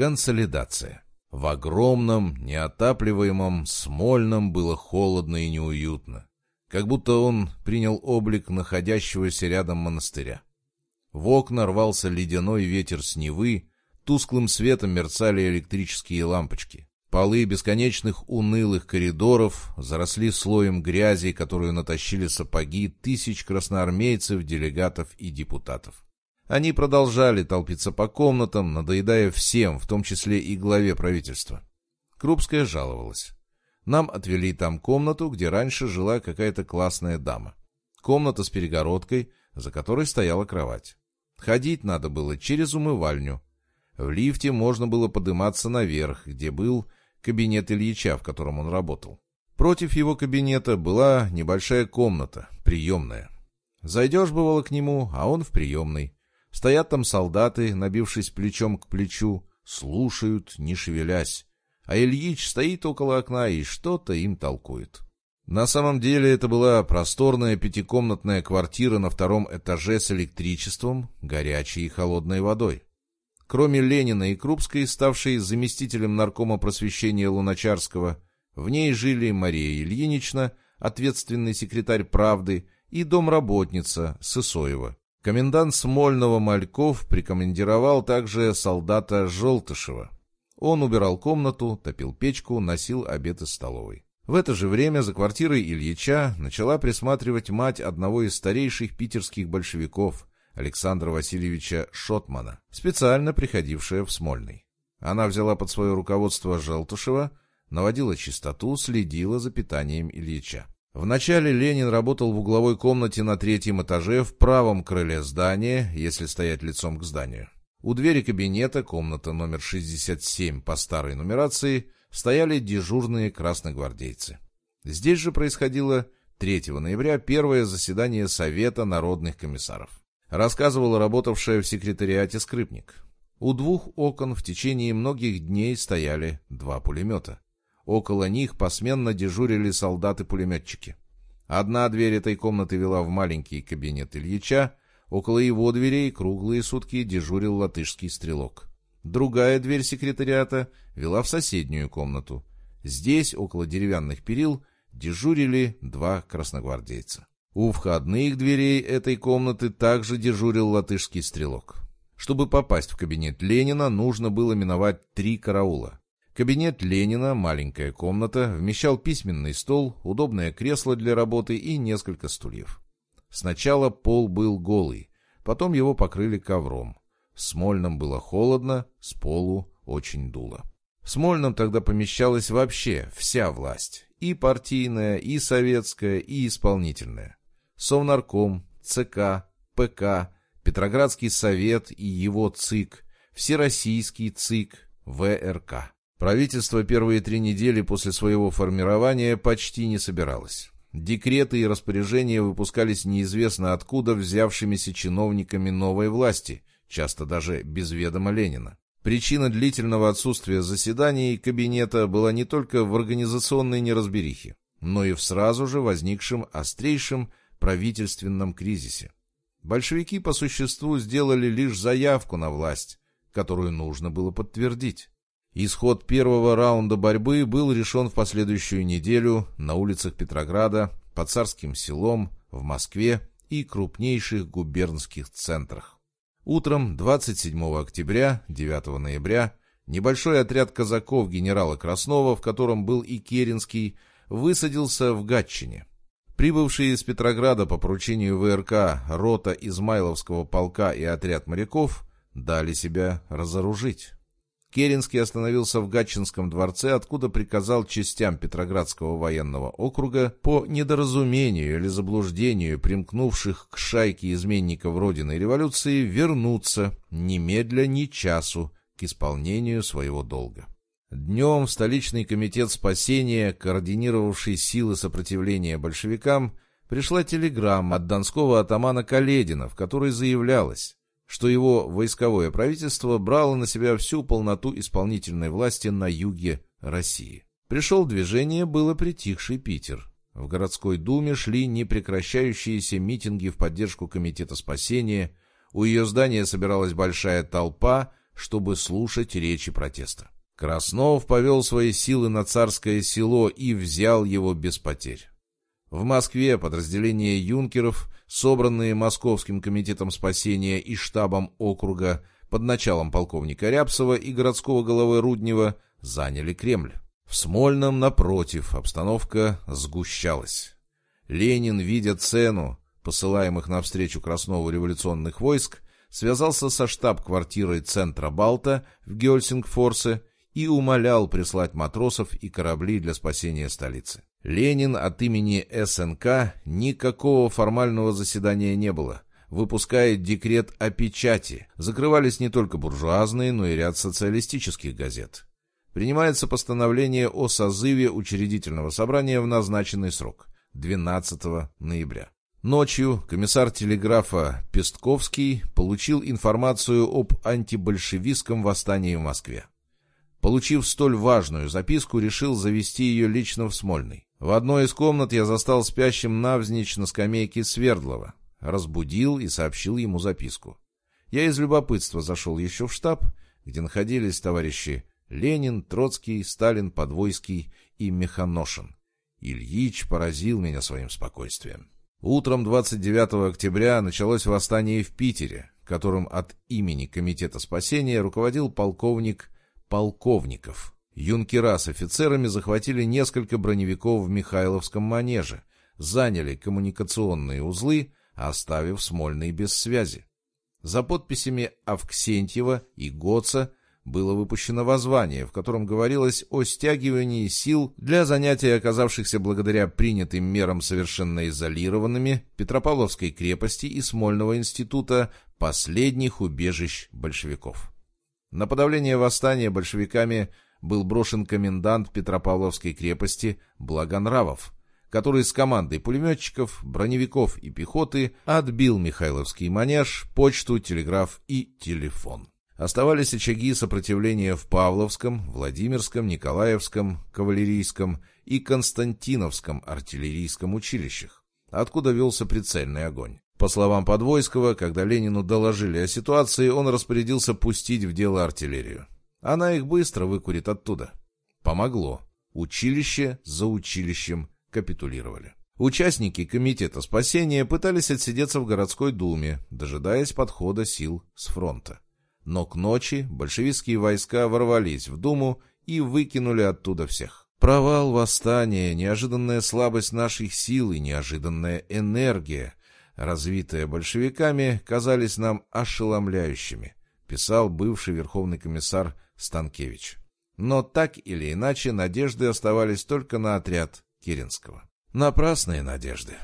Консолидация. В огромном, неотапливаемом Смольном было холодно и неуютно, как будто он принял облик находящегося рядом монастыря. В окна рвался ледяной ветер с Невы, тусклым светом мерцали электрические лампочки. Полы бесконечных унылых коридоров заросли слоем грязи, которую натащили сапоги тысяч красноармейцев, делегатов и депутатов. Они продолжали толпиться по комнатам, надоедая всем, в том числе и главе правительства. Крупская жаловалась. Нам отвели там комнату, где раньше жила какая-то классная дама. Комната с перегородкой, за которой стояла кровать. Ходить надо было через умывальню. В лифте можно было подниматься наверх, где был кабинет Ильича, в котором он работал. Против его кабинета была небольшая комната, приемная. Зайдешь, бывало, к нему, а он в приемной. Стоят там солдаты, набившись плечом к плечу, слушают, не шевелясь. А Ильич стоит около окна и что-то им толкует. На самом деле это была просторная пятикомнатная квартира на втором этаже с электричеством, горячей и холодной водой. Кроме Ленина и Крупской, ставшей заместителем наркома просвещения Луначарского, в ней жили Мария Ильинична, ответственный секретарь «Правды», и домработница Сысоева. Комендант Смольного Мальков прикомандировал также солдата Желтышева. Он убирал комнату, топил печку, носил обед из столовой. В это же время за квартирой Ильича начала присматривать мать одного из старейших питерских большевиков, Александра Васильевича Шотмана, специально приходившая в Смольный. Она взяла под свое руководство Желтушева, наводила чистоту, следила за питанием Ильича. Вначале Ленин работал в угловой комнате на третьем этаже в правом крыле здания, если стоять лицом к зданию. У двери кабинета, комната номер 67 по старой нумерации, стояли дежурные красногвардейцы. Здесь же происходило 3 ноября первое заседание Совета народных комиссаров рассказывал работавшая в секретариате скрипник. У двух окон в течение многих дней стояли два пулемета. Около них посменно дежурили солдаты-пулеметчики. Одна дверь этой комнаты вела в маленький кабинет Ильича, около его дверей круглые сутки дежурил латышский стрелок. Другая дверь секретариата вела в соседнюю комнату. Здесь, около деревянных перил, дежурили два красногвардейца. У входных дверей этой комнаты также дежурил латышский стрелок. Чтобы попасть в кабинет Ленина, нужно было миновать три караула. Кабинет Ленина, маленькая комната, вмещал письменный стол, удобное кресло для работы и несколько стульев. Сначала пол был голый, потом его покрыли ковром. В Смольном было холодно, с полу очень дуло. В Смольном тогда помещалась вообще вся власть, и партийная, и советская, и исполнительная. Совнарком, ЦК, ПК, Петроградский совет и его ЦИК, Всероссийский ЦИК, ВРК. Правительство первые три недели после своего формирования почти не собиралось. Декреты и распоряжения выпускались неизвестно откуда взявшимися чиновниками новой власти, часто даже без ведома Ленина. Причина длительного отсутствия заседаний кабинета была не только в организационной неразберихе, но и в сразу же возникшем острейшем правительственном кризисе. Большевики по существу сделали лишь заявку на власть, которую нужно было подтвердить. Исход первого раунда борьбы был решен в последующую неделю на улицах Петрограда, под Царским селом, в Москве и крупнейших губернских центрах. Утром 27 октября, 9 ноября, небольшой отряд казаков генерала Краснова, в котором был и Керенский, высадился в Гатчине. Прибывшие из Петрограда по поручению ВРК рота Измайловского полка и отряд моряков дали себя разоружить. Керенский остановился в Гатчинском дворце, откуда приказал частям Петроградского военного округа по недоразумению или заблуждению примкнувших к шайке изменников Родины революции вернуться немедля ни часу к исполнению своего долга. Днем столичный комитет спасения, координировавший силы сопротивления большевикам, пришла телеграмма от донского атамана Каледина, в которой заявлялось, что его войсковое правительство брало на себя всю полноту исполнительной власти на юге России. Пришел движение, было притихший Питер. В городской думе шли непрекращающиеся митинги в поддержку комитета спасения, у ее здания собиралась большая толпа, чтобы слушать речи протеста. Краснов повел свои силы на царское село и взял его без потерь. В Москве подразделения юнкеров, собранные Московским комитетом спасения и штабом округа под началом полковника Рябцева и городского головы Руднева, заняли Кремль. В Смольном, напротив, обстановка сгущалась. Ленин, видя цену посылаемых навстречу Краснову революционных войск, связался со штаб-квартирой Центра Балта в Гельсингфорсе и умолял прислать матросов и корабли для спасения столицы. Ленин от имени СНК никакого формального заседания не было. Выпускает декрет о печати. Закрывались не только буржуазные, но и ряд социалистических газет. Принимается постановление о созыве учредительного собрания в назначенный срок – 12 ноября. Ночью комиссар телеграфа Пестковский получил информацию об антибольшевистском восстании в Москве. Получив столь важную записку, решил завести ее лично в Смольный. В одной из комнат я застал спящим навзничь на скамейке Свердлова. Разбудил и сообщил ему записку. Я из любопытства зашел еще в штаб, где находились товарищи Ленин, Троцкий, Сталин, Подвойский и Механошин. Ильич поразил меня своим спокойствием. Утром 29 октября началось восстание в Питере, которым от имени Комитета спасения руководил полковник Полковников. Юнкера с офицерами захватили несколько броневиков в Михайловском манеже, заняли коммуникационные узлы, оставив Смольный без связи. За подписями Авксентьева и Гоца было выпущено воззвание, в котором говорилось о стягивании сил для занятия оказавшихся благодаря принятым мерам совершенно изолированными Петропавловской крепости и Смольного института последних убежищ большевиков. На подавление восстания большевиками был брошен комендант Петропавловской крепости Благонравов, который с командой пулеметчиков, броневиков и пехоты отбил Михайловский манеж, почту, телеграф и телефон. Оставались очаги сопротивления в Павловском, Владимирском, Николаевском, Кавалерийском и Константиновском артиллерийском училищах, откуда велся прицельный огонь. По словам Подвойского, когда Ленину доложили о ситуации, он распорядился пустить в дело артиллерию. Она их быстро выкурит оттуда. Помогло. Училище за училищем капитулировали. Участники Комитета спасения пытались отсидеться в городской думе, дожидаясь подхода сил с фронта. Но к ночи большевистские войска ворвались в Думу и выкинули оттуда всех. Провал восстания, неожиданная слабость наших сил и неожиданная энергия, развитая большевиками, казались нам ошеломляющими, писал бывший верховный комиссар Станкевич. Но так или иначе надежды оставались только на отряд Керенского. Напрасные надежды.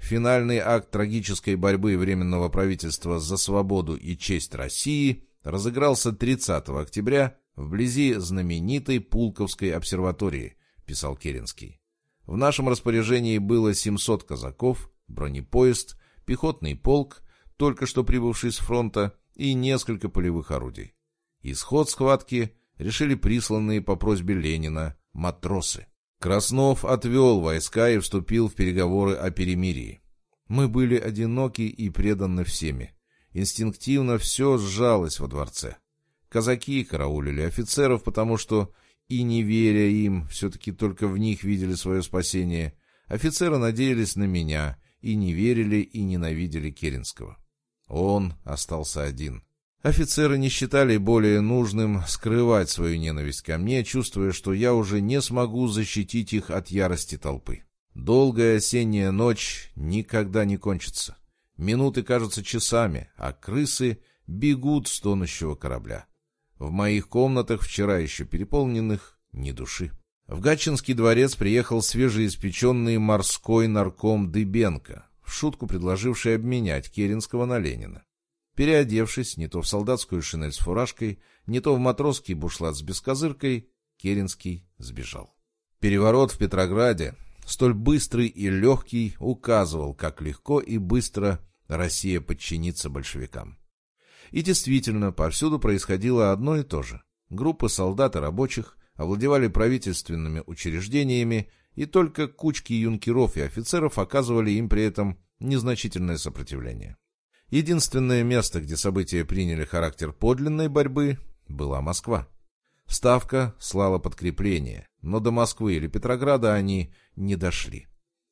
Финальный акт трагической борьбы Временного правительства за свободу и честь России разыгрался 30 октября вблизи знаменитой Пулковской обсерватории, писал Керенский. В нашем распоряжении было 700 казаков, бронепоезд, пехотный полк, только что прибывший с фронта, и несколько полевых орудий. Исход схватки решили присланные по просьбе Ленина матросы. Краснов отвел войска и вступил в переговоры о перемирии. Мы были одиноки и преданы всеми. Инстинктивно все сжалось во дворце. Казаки караулили офицеров, потому что, и не веря им, все-таки только в них видели свое спасение. Офицеры надеялись на меня, и не верили и ненавидели Керенского. Он остался один. Офицеры не считали более нужным скрывать свою ненависть ко мне, чувствуя, что я уже не смогу защитить их от ярости толпы. Долгая осенняя ночь никогда не кончится. Минуты кажутся часами, а крысы бегут с тонущего корабля. В моих комнатах, вчера еще переполненных, ни души. В Гатчинский дворец приехал свежеиспеченный морской нарком Дыбенко, в шутку предложивший обменять Керенского на Ленина. Переодевшись не то в солдатскую шинель с фуражкой, не то в матросский бушлат с бескозыркой, Керенский сбежал. Переворот в Петрограде, столь быстрый и легкий, указывал, как легко и быстро Россия подчинится большевикам. И действительно, повсюду происходило одно и то же. Группы солдат и рабочих овладевали правительственными учреждениями, и только кучки юнкеров и офицеров оказывали им при этом незначительное сопротивление. Единственное место, где события приняли характер подлинной борьбы, была Москва. Ставка слала подкрепление, но до Москвы или Петрограда они не дошли.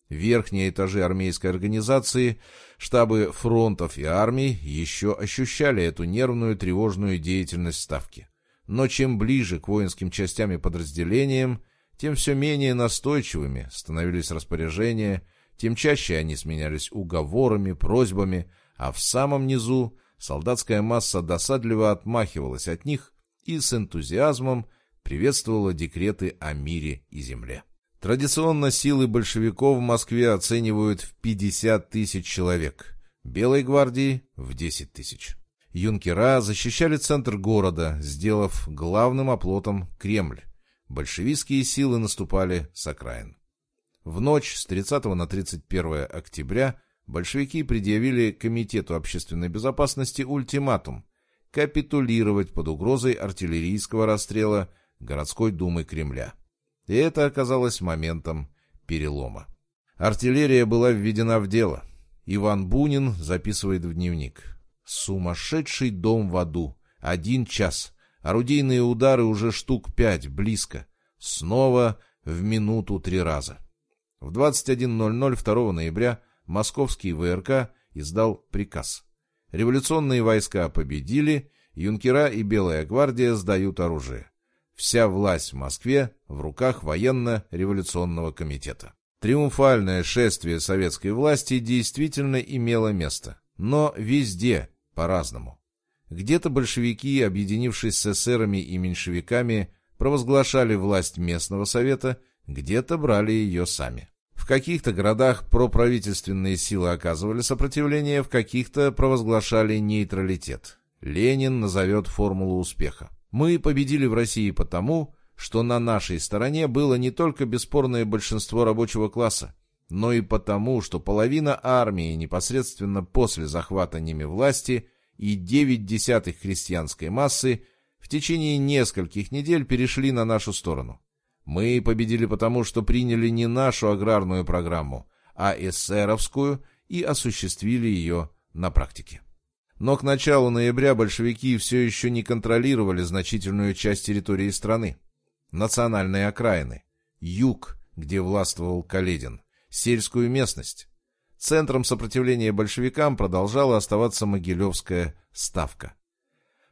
Верхние этажи армейской организации, штабы фронтов и армий еще ощущали эту нервную тревожную деятельность Ставки. Но чем ближе к воинским частям и подразделениям, тем все менее настойчивыми становились распоряжения, тем чаще они сменялись уговорами, просьбами, а в самом низу солдатская масса досадливо отмахивалась от них и с энтузиазмом приветствовала декреты о мире и земле. Традиционно силы большевиков в Москве оценивают в 50 тысяч человек, Белой гвардии — в 10 тысяч. Юнкера защищали центр города, сделав главным оплотом Кремль. Большевистские силы наступали с окраин. В ночь с 30 на 31 октября большевики предъявили Комитету общественной безопасности ультиматум капитулировать под угрозой артиллерийского расстрела городской думы Кремля. И это оказалось моментом перелома. Артиллерия была введена в дело. Иван Бунин записывает в дневник. «Сумасшедший дом в аду. Один час. Орудийные удары уже штук пять, близко. Снова в минуту три раза». В 21.00 2 ноября московский ВРК издал приказ. Революционные войска победили, юнкера и Белая гвардия сдают оружие. Вся власть в Москве в руках военно-революционного комитета. Триумфальное шествие советской власти действительно имело место, но везде по-разному. Где-то большевики, объединившись с эсерами и меньшевиками, провозглашали власть местного совета, где-то брали ее сами. В каких-то городах проправительственные силы оказывали сопротивление, в каких-то провозглашали нейтралитет. Ленин назовет формулу успеха. Мы победили в России потому, что на нашей стороне было не только бесспорное большинство рабочего класса, но и потому, что половина армии непосредственно после захвата ними власти и девять десятых крестьянской массы в течение нескольких недель перешли на нашу сторону. Мы победили потому, что приняли не нашу аграрную программу, а эсеровскую и осуществили ее на практике. Но к началу ноября большевики все еще не контролировали значительную часть территории страны. Национальные окраины, юг, где властвовал Каледин, сельскую местность. Центром сопротивления большевикам продолжала оставаться Могилевская ставка.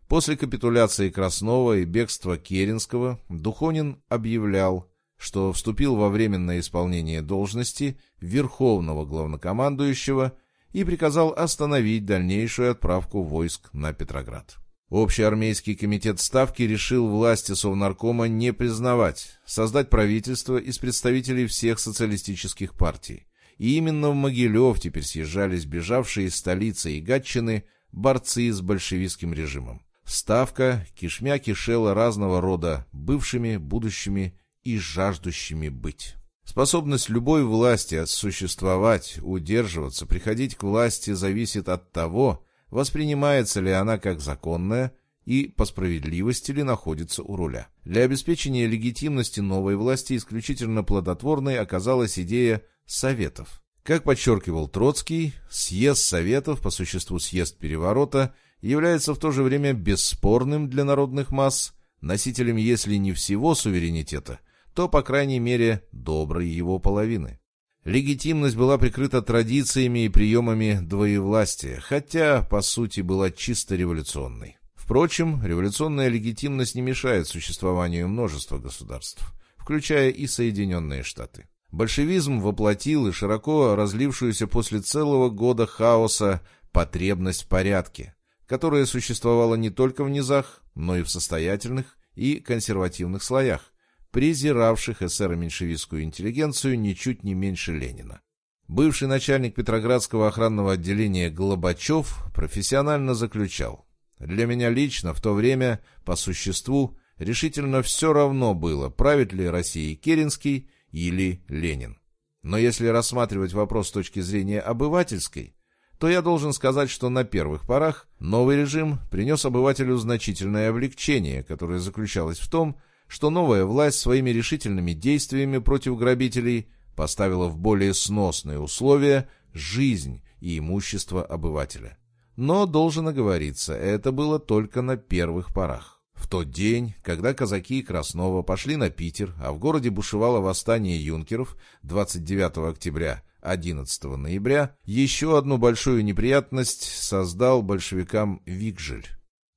После капитуляции Краснова и бегства Керенского Духонин объявлял, что вступил во временное исполнение должности Верховного Главнокомандующего – и приказал остановить дальнейшую отправку войск на Петроград. Общеармейский комитет Ставки решил власти Совнаркома не признавать, создать правительство из представителей всех социалистических партий. И именно в Могилев теперь съезжались бежавшие из столицы и Гатчины борцы с большевистским режимом. Ставка кишмя кишела разного рода бывшими, будущими и жаждущими быть. Способность любой власти существовать, удерживаться, приходить к власти зависит от того, воспринимается ли она как законная и по справедливости ли находится у руля. Для обеспечения легитимности новой власти исключительно плодотворной оказалась идея советов. Как подчеркивал Троцкий, съезд советов, по существу съезд переворота, является в то же время бесспорным для народных масс, носителем, если не всего суверенитета, то, по крайней мере, доброй его половины. Легитимность была прикрыта традициями и приемами двоевластия, хотя, по сути, была чисто революционной. Впрочем, революционная легитимность не мешает существованию множества государств, включая и Соединенные Штаты. Большевизм воплотил и широко разлившуюся после целого года хаоса потребность в порядке, которая существовала не только в низах, но и в состоятельных и консервативных слоях, презиравших эсеро-меньшевистскую интеллигенцию ничуть не меньше Ленина. Бывший начальник Петроградского охранного отделения Глобачев профессионально заключал. Для меня лично в то время, по существу, решительно все равно было, правит ли Россией Керенский или Ленин. Но если рассматривать вопрос с точки зрения обывательской, то я должен сказать, что на первых порах новый режим принес обывателю значительное облегчение, которое заключалось в том, что новая власть своими решительными действиями против грабителей поставила в более сносные условия жизнь и имущество обывателя. Но, должен оговориться, это было только на первых порах. В тот день, когда казаки Краснова пошли на Питер, а в городе бушевало восстание юнкеров 29 октября 11 ноября, еще одну большую неприятность создал большевикам Викжель.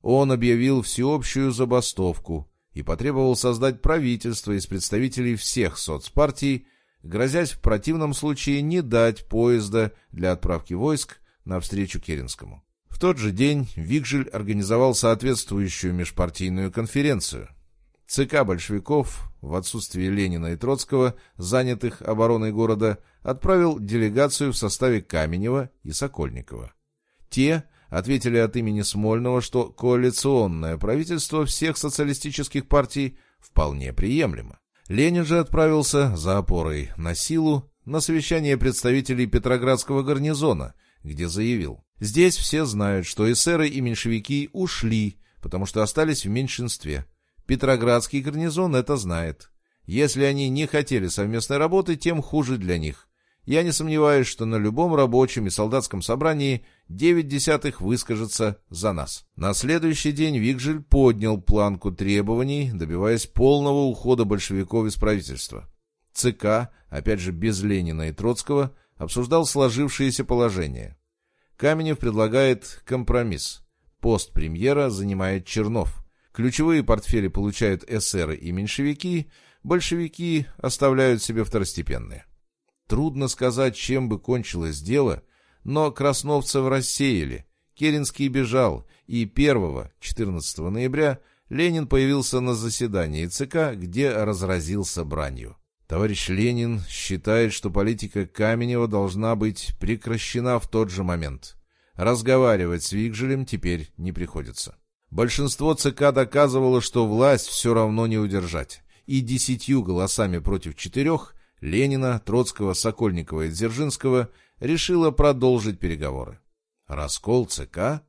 Он объявил всеобщую забастовку и потребовал создать правительство из представителей всех соцпартий, грозясь в противном случае не дать поезда для отправки войск навстречу Керенскому. В тот же день Викжель организовал соответствующую межпартийную конференцию. ЦК большевиков, в отсутствие Ленина и Троцкого, занятых обороной города, отправил делегацию в составе Каменева и Сокольникова. Те ответили от имени Смольного, что коалиционное правительство всех социалистических партий вполне приемлемо. Ленин же отправился за опорой на силу на совещание представителей Петроградского гарнизона, где заявил, «Здесь все знают, что эсеры и меньшевики ушли, потому что остались в меньшинстве. Петроградский гарнизон это знает. Если они не хотели совместной работы, тем хуже для них. Я не сомневаюсь, что на любом рабочем и солдатском собрании девять десятых выскажется за нас. На следующий день Викжель поднял планку требований, добиваясь полного ухода большевиков из правительства. ЦК, опять же без Ленина и Троцкого, обсуждал сложившееся положение. Каменев предлагает компромисс. Пост премьера занимает Чернов. Ключевые портфели получают эсеры и меньшевики, большевики оставляют себе второстепенные. Трудно сказать, чем бы кончилось дело, но красновцев рассеяли. Керенский бежал, и 1 14 ноября Ленин появился на заседании ЦК, где разразился бранью. Товарищ Ленин считает, что политика Каменева должна быть прекращена в тот же момент. Разговаривать с Викжелем теперь не приходится. Большинство ЦК доказывало, что власть все равно не удержать, и десятью голосами против четырех Ленина, Троцкого, Сокольникова и Дзержинского решила продолжить переговоры. Раскол ЦК?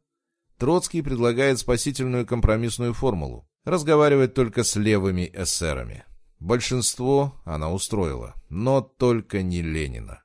Троцкий предлагает спасительную компромиссную формулу – разговаривать только с левыми эсерами. Большинство она устроила, но только не Ленина.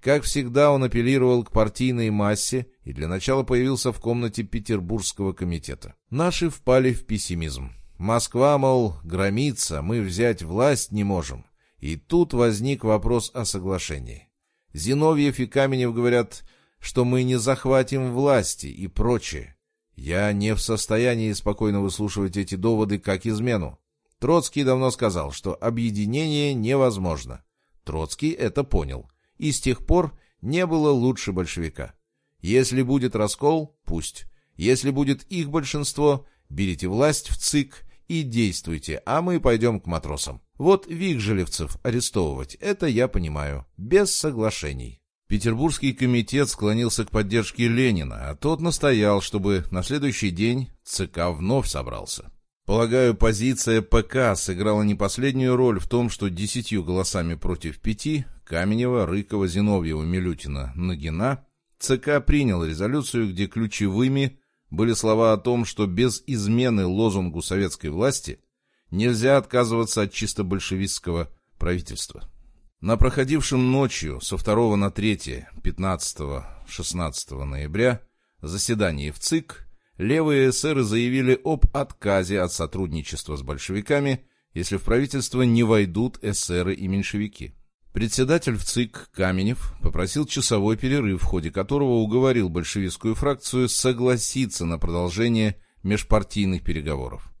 Как всегда, он апеллировал к партийной массе и для начала появился в комнате Петербургского комитета. Наши впали в пессимизм. Москва, мол, громится, мы взять власть не можем. И тут возник вопрос о соглашении. Зиновьев и Каменев говорят, что мы не захватим власти и прочее. Я не в состоянии спокойно выслушивать эти доводы как измену. Троцкий давно сказал, что объединение невозможно. Троцкий это понял. И с тех пор не было лучше большевика. Если будет раскол, пусть. Если будет их большинство, берите власть в ЦИК и действуйте, а мы пойдем к матросам. Вот Вигжелевцев арестовывать, это я понимаю, без соглашений. Петербургский комитет склонился к поддержке Ленина, а тот настоял, чтобы на следующий день ЦК вновь собрался. Полагаю, позиция ПК сыграла не последнюю роль в том, что десятью голосами против пяти Каменева, Рыкова, Зиновьева, Милютина, Нагина ЦК принял резолюцию, где ключевыми были слова о том, что без измены лозунгу советской власти нельзя отказываться от чисто большевистского правительства. На проходившем ночью со 2 на 3, 15-16 ноября заседании в ЦИК левые эсеры заявили об отказе от сотрудничества с большевиками, если в правительство не войдут эсеры и меньшевики. Председатель в ЦИК Каменев попросил часовой перерыв, в ходе которого уговорил большевистскую фракцию согласиться на продолжение межпартийных переговоров.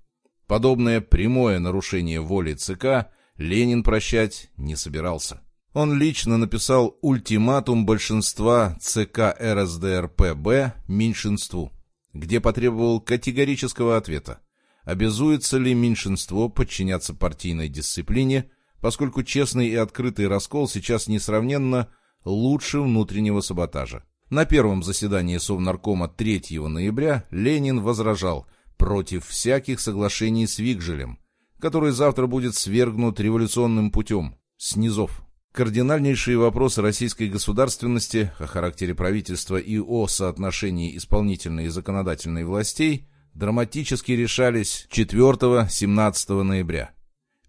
Подобное прямое нарушение воли ЦК Ленин прощать не собирался. Он лично написал ультиматум большинства ЦК РСДРПБ меньшинству, где потребовал категорического ответа, обязуется ли меньшинство подчиняться партийной дисциплине, поскольку честный и открытый раскол сейчас несравненно лучше внутреннего саботажа. На первом заседании Совнаркома 3 ноября Ленин возражал – против всяких соглашений с Вигжелем, который завтра будет свергнут революционным путем, снизов. Кардинальнейшие вопросы российской государственности о характере правительства и о соотношении исполнительной и законодательной властей драматически решались 4-17 ноября.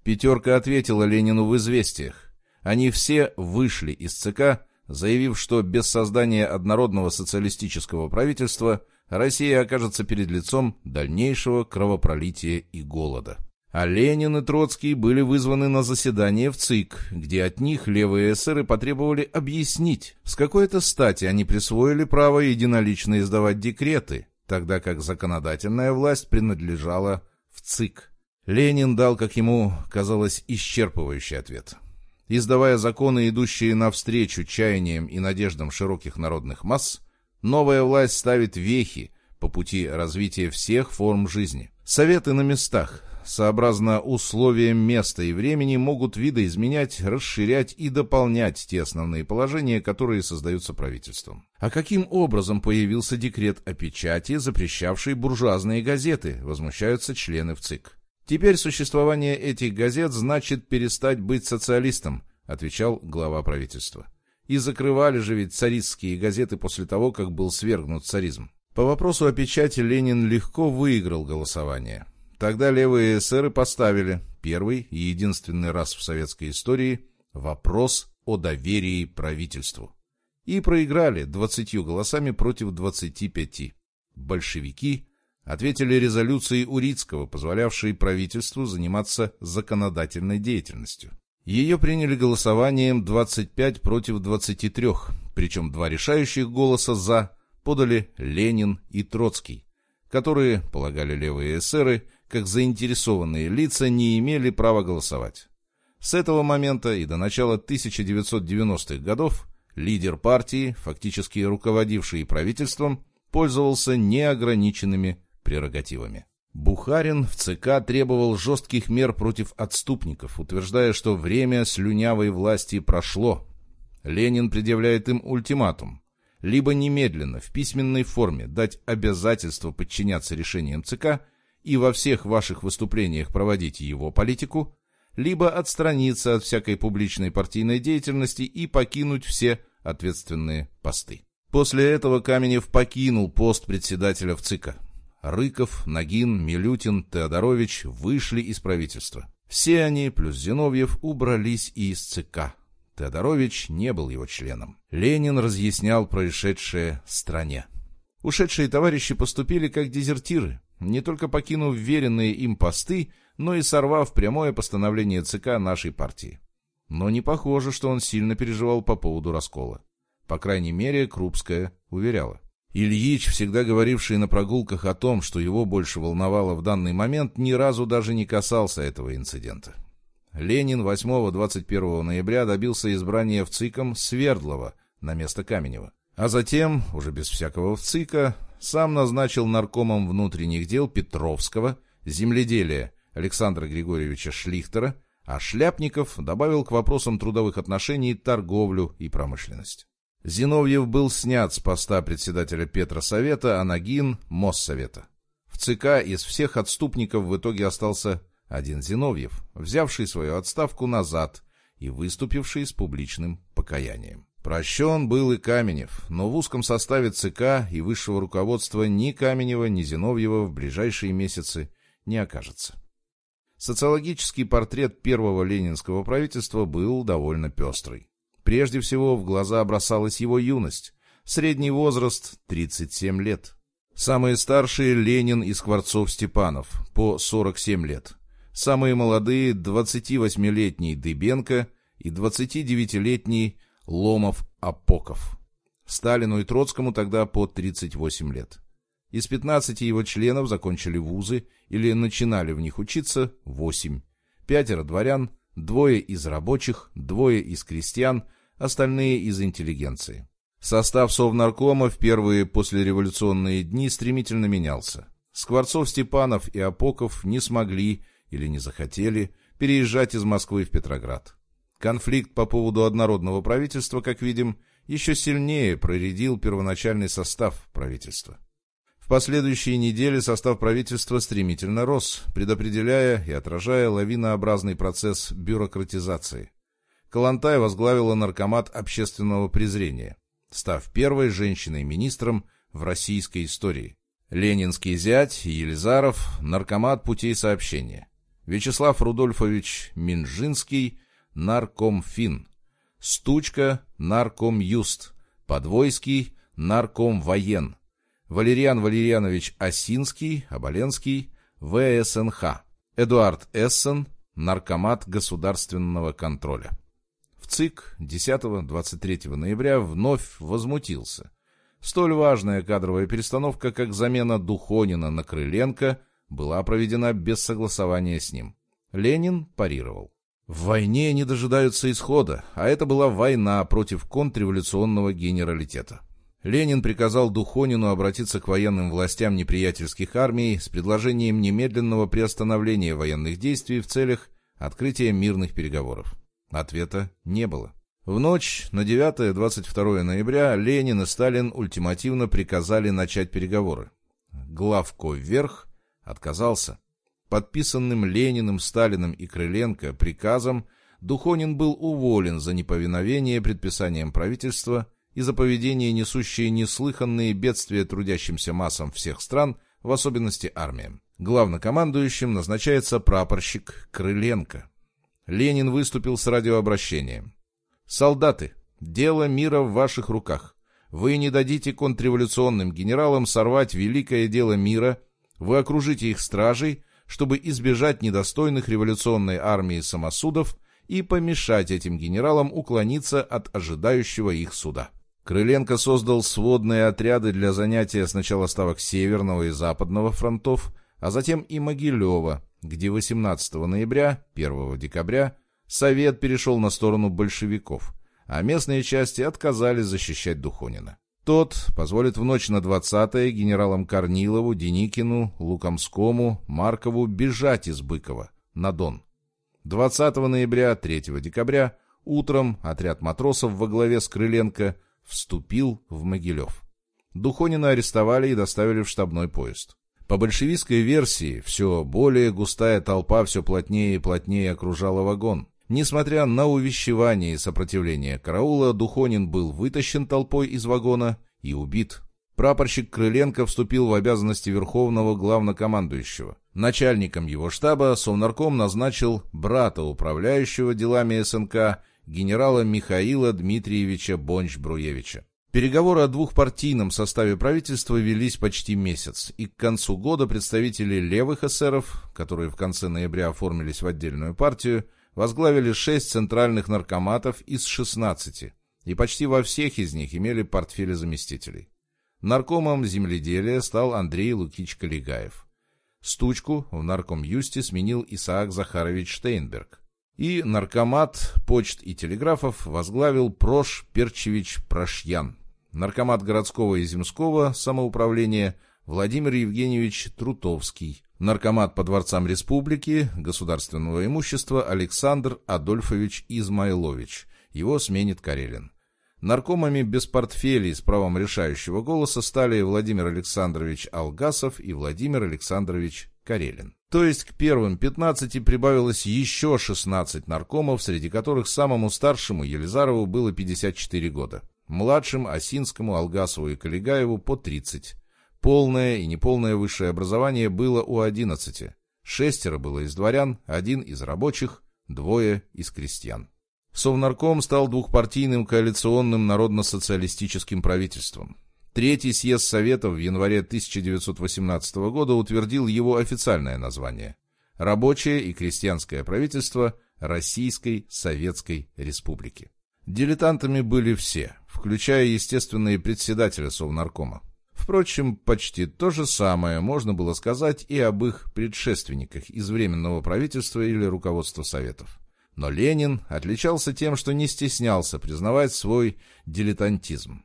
«Пятерка» ответила Ленину в известиях. Они все вышли из ЦК, заявив, что без создания однородного социалистического правительства Россия окажется перед лицом дальнейшего кровопролития и голода. А Ленин и Троцкий были вызваны на заседание в ЦИК, где от них левые эсеры потребовали объяснить, с какой-то стати они присвоили право единолично издавать декреты, тогда как законодательная власть принадлежала в ЦИК. Ленин дал, как ему казалось, исчерпывающий ответ. Издавая законы, идущие навстречу чаяниям и надеждам широких народных масс, новая власть ставит вехи по пути развития всех форм жизни. Советы на местах, сообразно условиям места и времени, могут видоизменять, расширять и дополнять те основные положения, которые создаются правительством. А каким образом появился декрет о печати, запрещавший буржуазные газеты, возмущаются члены в ЦИК. Теперь существование этих газет значит перестать быть социалистом, отвечал глава правительства. И закрывали же ведь царистские газеты после того, как был свергнут царизм. По вопросу о печати Ленин легко выиграл голосование. Тогда левые эсеры поставили первый и единственный раз в советской истории вопрос о доверии правительству. И проиграли 20 голосами против 25. Большевики ответили резолюцией Урицкого, позволявшей правительству заниматься законодательной деятельностью. Ее приняли голосованием 25 против 23, причем два решающих голоса «за» подали Ленин и Троцкий, которые, полагали левые эсеры, как заинтересованные лица не имели права голосовать. С этого момента и до начала 1990-х годов лидер партии, фактически руководивший правительством, пользовался неограниченными прерогативами. Бухарин в ЦК требовал жестких мер против отступников, утверждая, что время слюнявой власти прошло. Ленин предъявляет им ультиматум. Либо немедленно, в письменной форме, дать обязательство подчиняться решениям ЦК – и во всех ваших выступлениях проводить его политику, либо отстраниться от всякой публичной партийной деятельности и покинуть все ответственные посты. После этого Каменев покинул пост председателя в ЦИКа. Рыков, Нагин, Милютин, Теодорович вышли из правительства. Все они, плюс Зиновьев, убрались из ЦК. Теодорович не был его членом. Ленин разъяснял происшедшее стране. Ушедшие товарищи поступили как дезертиры, не только покинув веренные им посты, но и сорвав прямое постановление ЦК нашей партии. Но не похоже, что он сильно переживал по поводу раскола. По крайней мере, Крупская уверяла. Ильич, всегда говоривший на прогулках о том, что его больше волновало в данный момент, ни разу даже не касался этого инцидента. Ленин 8-21 ноября добился избрания в ЦИКом Свердлова на место Каменева. А затем, уже без всякого ВЦИКа, сам назначил наркомом внутренних дел Петровского, земледелия Александра Григорьевича Шлихтера, а Шляпников добавил к вопросам трудовых отношений торговлю и промышленность. Зиновьев был снят с поста председателя Петросовета, а Нагин – Моссовета. В ЦК из всех отступников в итоге остался один Зиновьев, взявший свою отставку назад и выступивший с публичным покаянием. Прощен был и Каменев, но в узком составе ЦК и высшего руководства ни Каменева, ни Зиновьева в ближайшие месяцы не окажется. Социологический портрет первого ленинского правительства был довольно пестрый. Прежде всего в глаза бросалась его юность, средний возраст — 37 лет. Самые старшие — Ленин и Скворцов-Степанов, по 47 лет. Самые молодые — 28-летний Дыбенко и 29-летний Ломов-Апоков. Сталину и Троцкому тогда по 38 лет. Из 15 его членов закончили вузы или начинали в них учиться 8. Пятеро дворян, двое из рабочих, двое из крестьян, остальные из интеллигенции. Состав Совнаркома в первые послереволюционные дни стремительно менялся. Скворцов, Степанов и Апоков не смогли или не захотели переезжать из Москвы в Петроград. Конфликт по поводу однородного правительства, как видим, еще сильнее проредил первоначальный состав правительства. В последующие недели состав правительства стремительно рос, предопределяя и отражая лавинообразный процесс бюрократизации. Калантай возглавила наркомат общественного презрения, став первой женщиной-министром в российской истории. Ленинский зять Елизаров – наркомат путей сообщения. Вячеслав Рудольфович Минжинский – наркомфин, Стучка – наркомюст, Подвойский – наркомвоен, Валериан Валерьянович Осинский, Оболенский, ВСНХ, Эдуард Эссен, наркомат государственного контроля. В ЦИК 10-23 ноября вновь возмутился. Столь важная кадровая перестановка, как замена Духонина на Крыленко, была проведена без согласования с ним. Ленин парировал. В войне не дожидаются исхода, а это была война против контрреволюционного генералитета. Ленин приказал Духонину обратиться к военным властям неприятельских армий с предложением немедленного приостановления военных действий в целях открытия мирных переговоров. Ответа не было. В ночь на 9-22 ноября Ленин и Сталин ультимативно приказали начать переговоры. Главко вверх отказался. Подписанным Лениным, Сталиным и Крыленко приказом Духонин был уволен за неповиновение предписаниям правительства и за поведение, несущее неслыханные бедствия трудящимся массам всех стран, в особенности армиям. Главнокомандующим назначается прапорщик Крыленко. Ленин выступил с радиообращением. «Солдаты, дело мира в ваших руках. Вы не дадите контрреволюционным генералам сорвать великое дело мира, вы окружите их стражей, чтобы избежать недостойных революционной армии самосудов и помешать этим генералам уклониться от ожидающего их суда. Крыленко создал сводные отряды для занятия сначала ставок Северного и Западного фронтов, а затем и Могилева, где 18 ноября, 1 декабря Совет перешел на сторону большевиков, а местные части отказались защищать Духонина. Тот позволит в ночь на 20-е генералам Корнилову, Деникину, Лукомскому, Маркову бежать из Быкова на Дон. 20 ноября, 3 декабря утром отряд матросов во главе с Крыленко вступил в Могилев. Духонина арестовали и доставили в штабной поезд. По большевистской версии, все более густая толпа все плотнее и плотнее окружала вагон. Несмотря на увещевание и сопротивление караула, Духонин был вытащен толпой из вагона и убит. Прапорщик Крыленко вступил в обязанности верховного главнокомандующего. Начальником его штаба Совнарком назначил брата управляющего делами СНК генерала Михаила Дмитриевича Бонч-Бруевича. Переговоры о двухпартийном составе правительства велись почти месяц, и к концу года представители левых эсеров, которые в конце ноября оформились в отдельную партию, возглавили шесть центральных наркоматов из 16, и почти во всех из них имели портфели заместителей. Наркомом земледелия стал Андрей Лукич Калигаев. Стучку в нарком Юсте сменил Исаак Захарович Штейнберг. И наркомат почт и телеграфов возглавил Прош Перчевич Прошьян. Наркомат городского и земского самоуправления Владимир Евгеньевич Трутовский. Наркомат по дворцам республики государственного имущества Александр Адольфович Измайлович. Его сменит Карелин. Наркомами без портфелей с правом решающего голоса стали Владимир Александрович Алгасов и Владимир Александрович Карелин. То есть к первым 15 прибавилось еще 16 наркомов, среди которых самому старшему Елизарову было 54 года, младшим Осинскому, Алгасову и Калигаеву по 30. Полное и неполное высшее образование было у 11. Шестеро было из дворян, один из рабочих, двое из крестьян. Совнарком стал двухпартийным коалиционным народно-социалистическим правительством. Третий съезд Советов в январе 1918 года утвердил его официальное название – Рабочее и крестьянское правительство Российской Советской Республики. Дилетантами были все, включая, естественно, и председателя Совнаркома. Впрочем, почти то же самое можно было сказать и об их предшественниках из Временного правительства или руководства Советов. Но Ленин отличался тем, что не стеснялся признавать свой дилетантизм.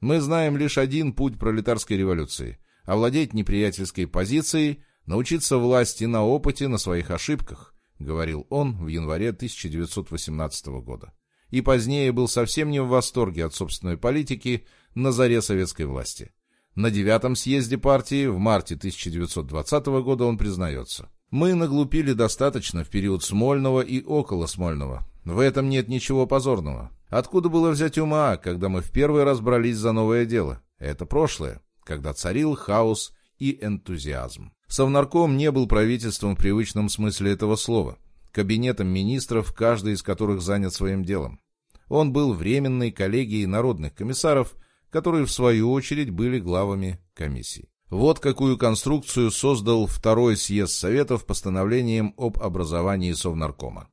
Мы знаем лишь один путь пролетарской революции – овладеть неприятельской позицией, научиться власти на опыте, на своих ошибках, говорил он в январе 1918 года. И позднее был совсем не в восторге от собственной политики на заре советской власти. На девятом съезде партии в марте 1920 года он признается. «Мы наглупили достаточно в период Смольного и около Смольного. В этом нет ничего позорного. Откуда было взять ума, когда мы в первый раз брались за новое дело? Это прошлое, когда царил хаос и энтузиазм. Совнарком не был правительством в привычном смысле этого слова, кабинетом министров, каждый из которых занят своим делом. Он был временной коллегией народных комиссаров, которые в свою очередь были главами комиссий. Вот какую конструкцию создал второй съезд Советов постановлением об образовании Совнаркома.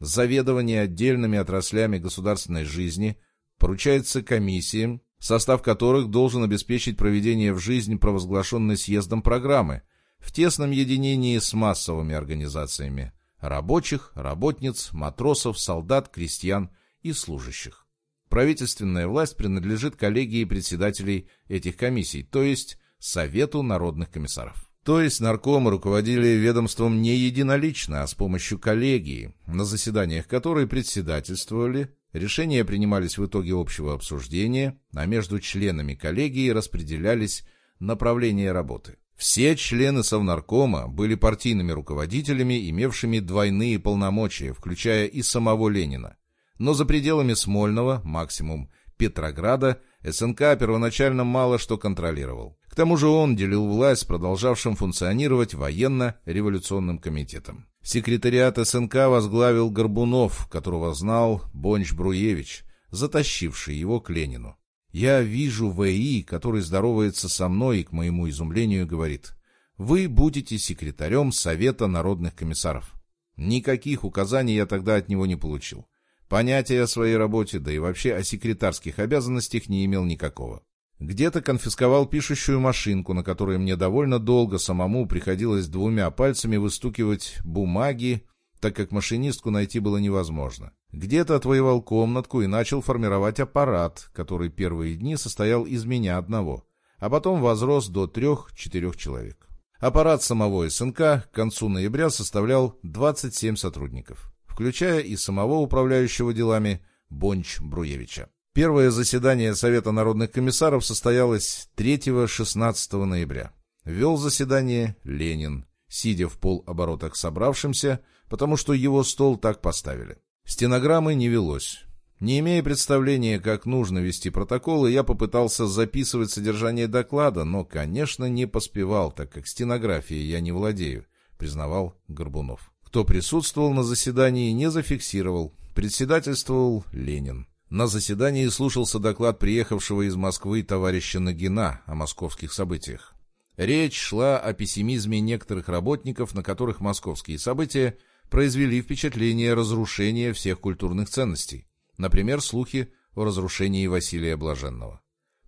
Заведование отдельными отраслями государственной жизни поручается комиссиям, состав которых должен обеспечить проведение в жизнь провозглашенной съездом программы в тесном единении с массовыми организациями рабочих, работниц, матросов, солдат, крестьян и служащих. Правительственная власть принадлежит коллегии председателей этих комиссий, то есть Совету народных комиссаров. То есть наркомы руководили ведомством не единолично, а с помощью коллегии, на заседаниях которой председательствовали, решения принимались в итоге общего обсуждения, а между членами коллегии распределялись направления работы. Все члены Совнаркома были партийными руководителями, имевшими двойные полномочия, включая и самого Ленина. Но за пределами Смольного, максимум Петрограда, СНК первоначально мало что контролировал. К тому же он делил власть с продолжавшим функционировать военно-революционным комитетом. Секретариат СНК возглавил Горбунов, которого знал Бонч-Бруевич, затащивший его к Ленину. Я вижу ВИ, который здоровается со мной и, к моему изумлению, говорит, «Вы будете секретарем Совета народных комиссаров». Никаких указаний я тогда от него не получил. Понятия о своей работе, да и вообще о секретарских обязанностях не имел никакого. Где-то конфисковал пишущую машинку, на которой мне довольно долго самому приходилось двумя пальцами выстукивать бумаги, так как машинистку найти было невозможно. Где-то отвоевал комнатку и начал формировать аппарат, который первые дни состоял из меня одного, а потом возрос до трех-четырех человек. Аппарат самого СНК к концу ноября составлял 27 сотрудников, включая и самого управляющего делами Бонч-Бруевича. Первое заседание Совета народных комиссаров состоялось 3-16 ноября. Вел заседание Ленин, сидя в полоборота к собравшимся, потому что его стол так поставили. Стенограммы не велось. Не имея представления, как нужно вести протоколы, я попытался записывать содержание доклада, но, конечно, не поспевал, так как стенографией я не владею, признавал Горбунов. Кто присутствовал на заседании, не зафиксировал. Председательствовал Ленин. На заседании слушался доклад приехавшего из Москвы товарища Нагина о московских событиях. Речь шла о пессимизме некоторых работников, на которых московские события произвели впечатление разрушения всех культурных ценностей. Например, слухи о разрушении Василия Блаженного.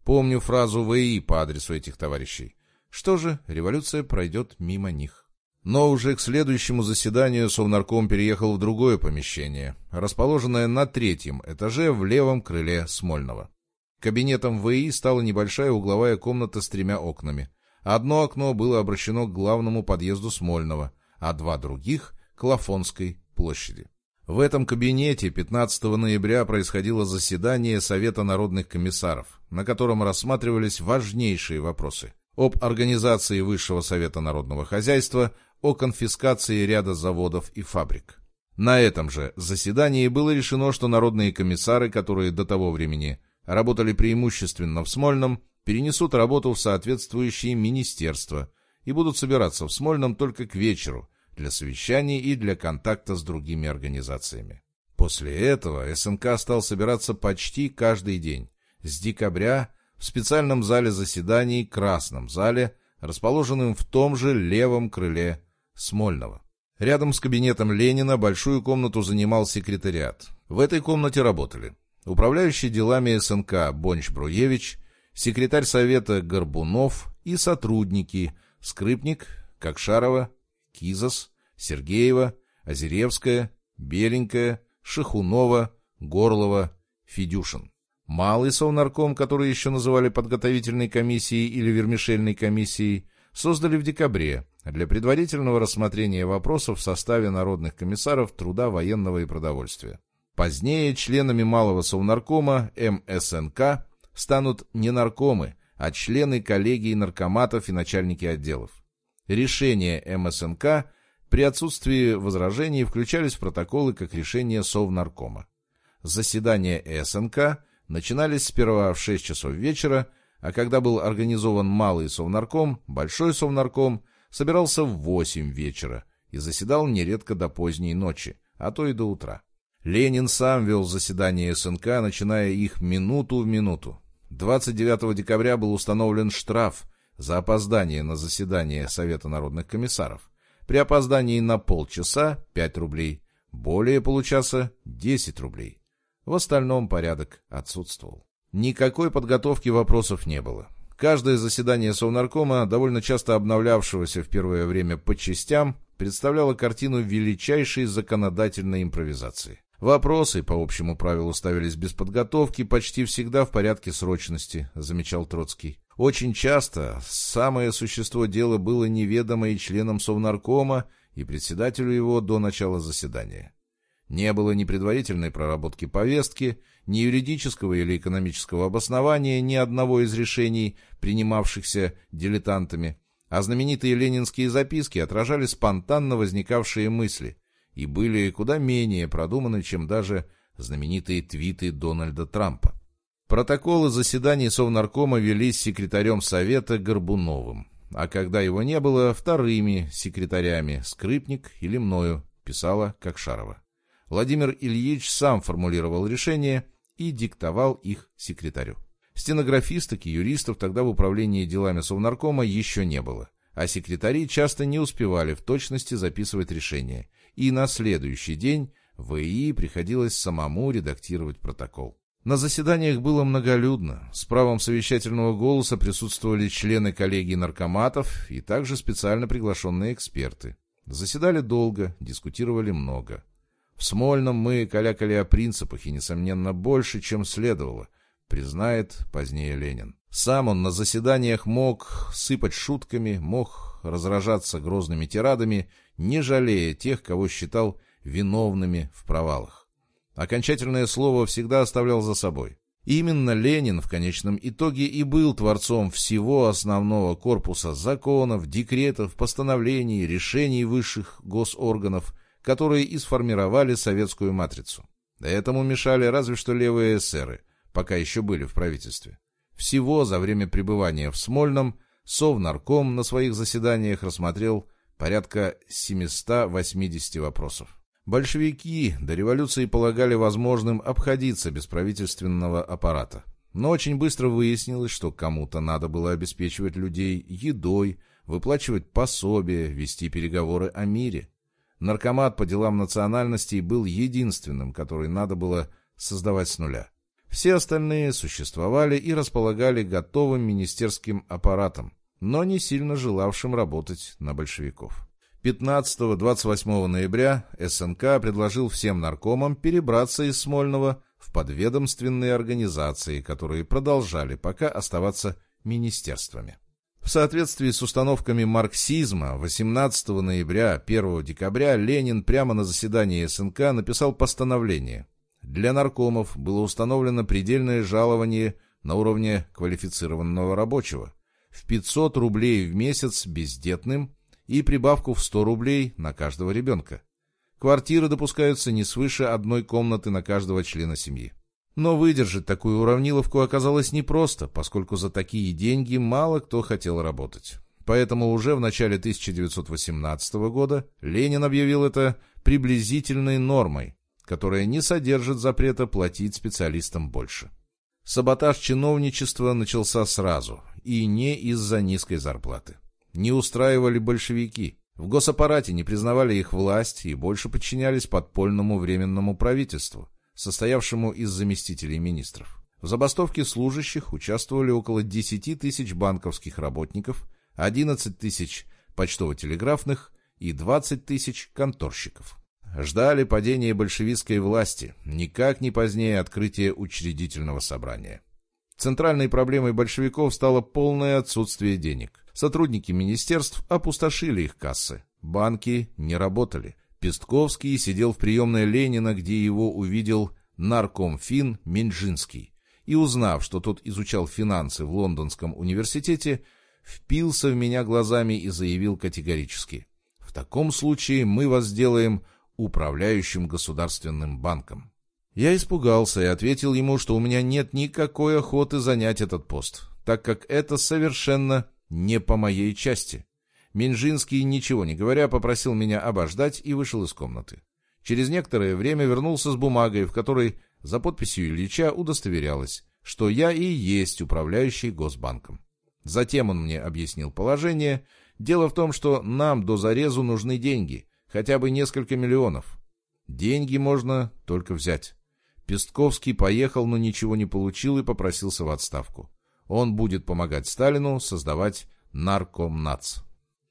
Помню фразу ВИ по адресу этих товарищей. Что же, революция пройдет мимо них. Но уже к следующему заседанию Совнарком переехал в другое помещение, расположенное на третьем этаже в левом крыле Смольного. Кабинетом ВИ стала небольшая угловая комната с тремя окнами. Одно окно было обращено к главному подъезду Смольного, а два других — к Лафонской площади. В этом кабинете 15 ноября происходило заседание Совета народных комиссаров, на котором рассматривались важнейшие вопросы об организации Высшего Совета народного хозяйства, о конфискации ряда заводов и фабрик. На этом же заседании было решено, что народные комиссары, которые до того времени работали преимущественно в Смольном, перенесут работу в соответствующие министерства и будут собираться в Смольном только к вечеру для совещаний и для контакта с другими организациями. После этого СНК стал собираться почти каждый день, с декабря в специальном зале заседаний Красном зале, расположенном в том же левом крыле Смольного. Рядом с кабинетом Ленина большую комнату занимал секретариат. В этой комнате работали управляющий делами СНК Бонч-Бруевич, секретарь совета Горбунов и сотрудники Скрипник, Кокшарова, Кизас, Сергеева, Озеревская, Беленькая, Шихунова, Горлова, Федюшин. Малый совнарком, который еще называли подготовительной комиссией или вермишельной комиссией, создали в декабре для предварительного рассмотрения вопросов в составе народных комиссаров труда военного и продовольствия. Позднее членами Малого Совнаркома МСНК станут не наркомы, а члены коллегии наркоматов и начальники отделов. Решения МСНК при отсутствии возражений включались в протоколы как решения Совнаркома. Заседания СНК начинались сперва в 6 часов вечера, а когда был организован малый совнарком, большой совнарком собирался в 8 вечера и заседал нередко до поздней ночи, а то и до утра. Ленин сам вел заседания СНК, начиная их минуту в минуту. 29 декабря был установлен штраф за опоздание на заседание Совета народных комиссаров. При опоздании на полчаса – 5 рублей, более получаса – 10 рублей. В остальном порядок отсутствовал. Никакой подготовки вопросов не было. Каждое заседание Совнаркома, довольно часто обновлявшегося в первое время по частям, представляло картину величайшей законодательной импровизации. Вопросы, по общему правилу, ставились без подготовки, почти всегда в порядке срочности, замечал Троцкий. Очень часто самое существо дела было неведомо и членам Совнаркома, и председателю его до начала заседания. Не было ни предварительной проработки повестки, ни юридического или экономического обоснования ни одного из решений, принимавшихся дилетантами, а знаменитые ленинские записки отражали спонтанно возникавшие мысли и были куда менее продуманы, чем даже знаменитые твиты Дональда Трампа. Протоколы заседаний Совнаркома велись секретарем Совета Горбуновым, а когда его не было, вторыми секретарями Скрипник или мною, писала Кокшарова. Владимир Ильич сам формулировал решения и диктовал их секретарю. Стенографисток и юристов тогда в управлении делами Совнаркома еще не было, а секретари часто не успевали в точности записывать решения, и на следующий день ВИИ приходилось самому редактировать протокол. На заседаниях было многолюдно. С правом совещательного голоса присутствовали члены коллегии наркоматов и также специально приглашенные эксперты. Заседали долго, дискутировали много. В Смольном мы калякали о принципах и, несомненно, больше, чем следовало, признает позднее Ленин. Сам он на заседаниях мог сыпать шутками, мог разражаться грозными тирадами, не жалея тех, кого считал виновными в провалах. Окончательное слово всегда оставлял за собой. Именно Ленин в конечном итоге и был творцом всего основного корпуса законов, декретов, постановлений, решений высших госорганов – которые и сформировали советскую матрицу. Этому мешали разве что левые эсеры, пока еще были в правительстве. Всего за время пребывания в Смольном Совнарком на своих заседаниях рассмотрел порядка 780 вопросов. Большевики до революции полагали возможным обходиться без правительственного аппарата. Но очень быстро выяснилось, что кому-то надо было обеспечивать людей едой, выплачивать пособия, вести переговоры о мире. Наркомат по делам национальностей был единственным, который надо было создавать с нуля. Все остальные существовали и располагали готовым министерским аппаратом, но не сильно желавшим работать на большевиков. 15-28 ноября СНК предложил всем наркомам перебраться из Смольного в подведомственные организации, которые продолжали пока оставаться министерствами. В соответствии с установками марксизма 18 ноября 1 декабря Ленин прямо на заседании СНК написал постановление. Для наркомов было установлено предельное жалование на уровне квалифицированного рабочего в 500 рублей в месяц бездетным и прибавку в 100 рублей на каждого ребенка. Квартиры допускаются не свыше одной комнаты на каждого члена семьи. Но выдержать такую уравниловку оказалось непросто, поскольку за такие деньги мало кто хотел работать. Поэтому уже в начале 1918 года Ленин объявил это приблизительной нормой, которая не содержит запрета платить специалистам больше. Саботаж чиновничества начался сразу, и не из-за низкой зарплаты. Не устраивали большевики. В госаппарате не признавали их власть и больше подчинялись подпольному временному правительству состоявшему из заместителей министров. В забастовке служащих участвовали около 10 тысяч банковских работников, 11 тысяч почтово-телеграфных и 20 тысяч конторщиков. Ждали падения большевистской власти, никак не позднее открытия учредительного собрания. Центральной проблемой большевиков стало полное отсутствие денег. Сотрудники министерств опустошили их кассы. Банки не работали. Пестковский сидел в приемной Ленина, где его увидел наркомфин Минжинский, и, узнав, что тот изучал финансы в Лондонском университете, впился в меня глазами и заявил категорически. «В таком случае мы вас сделаем управляющим государственным банком». Я испугался и ответил ему, что у меня нет никакой охоты занять этот пост, так как это совершенно не по моей части. Минжинский, ничего не говоря, попросил меня обождать и вышел из комнаты. Через некоторое время вернулся с бумагой, в которой за подписью Ильича удостоверялось, что я и есть управляющий Госбанком. Затем он мне объяснил положение. Дело в том, что нам до зарезу нужны деньги, хотя бы несколько миллионов. Деньги можно только взять. Пестковский поехал, но ничего не получил и попросился в отставку. Он будет помогать Сталину создавать наркомнац.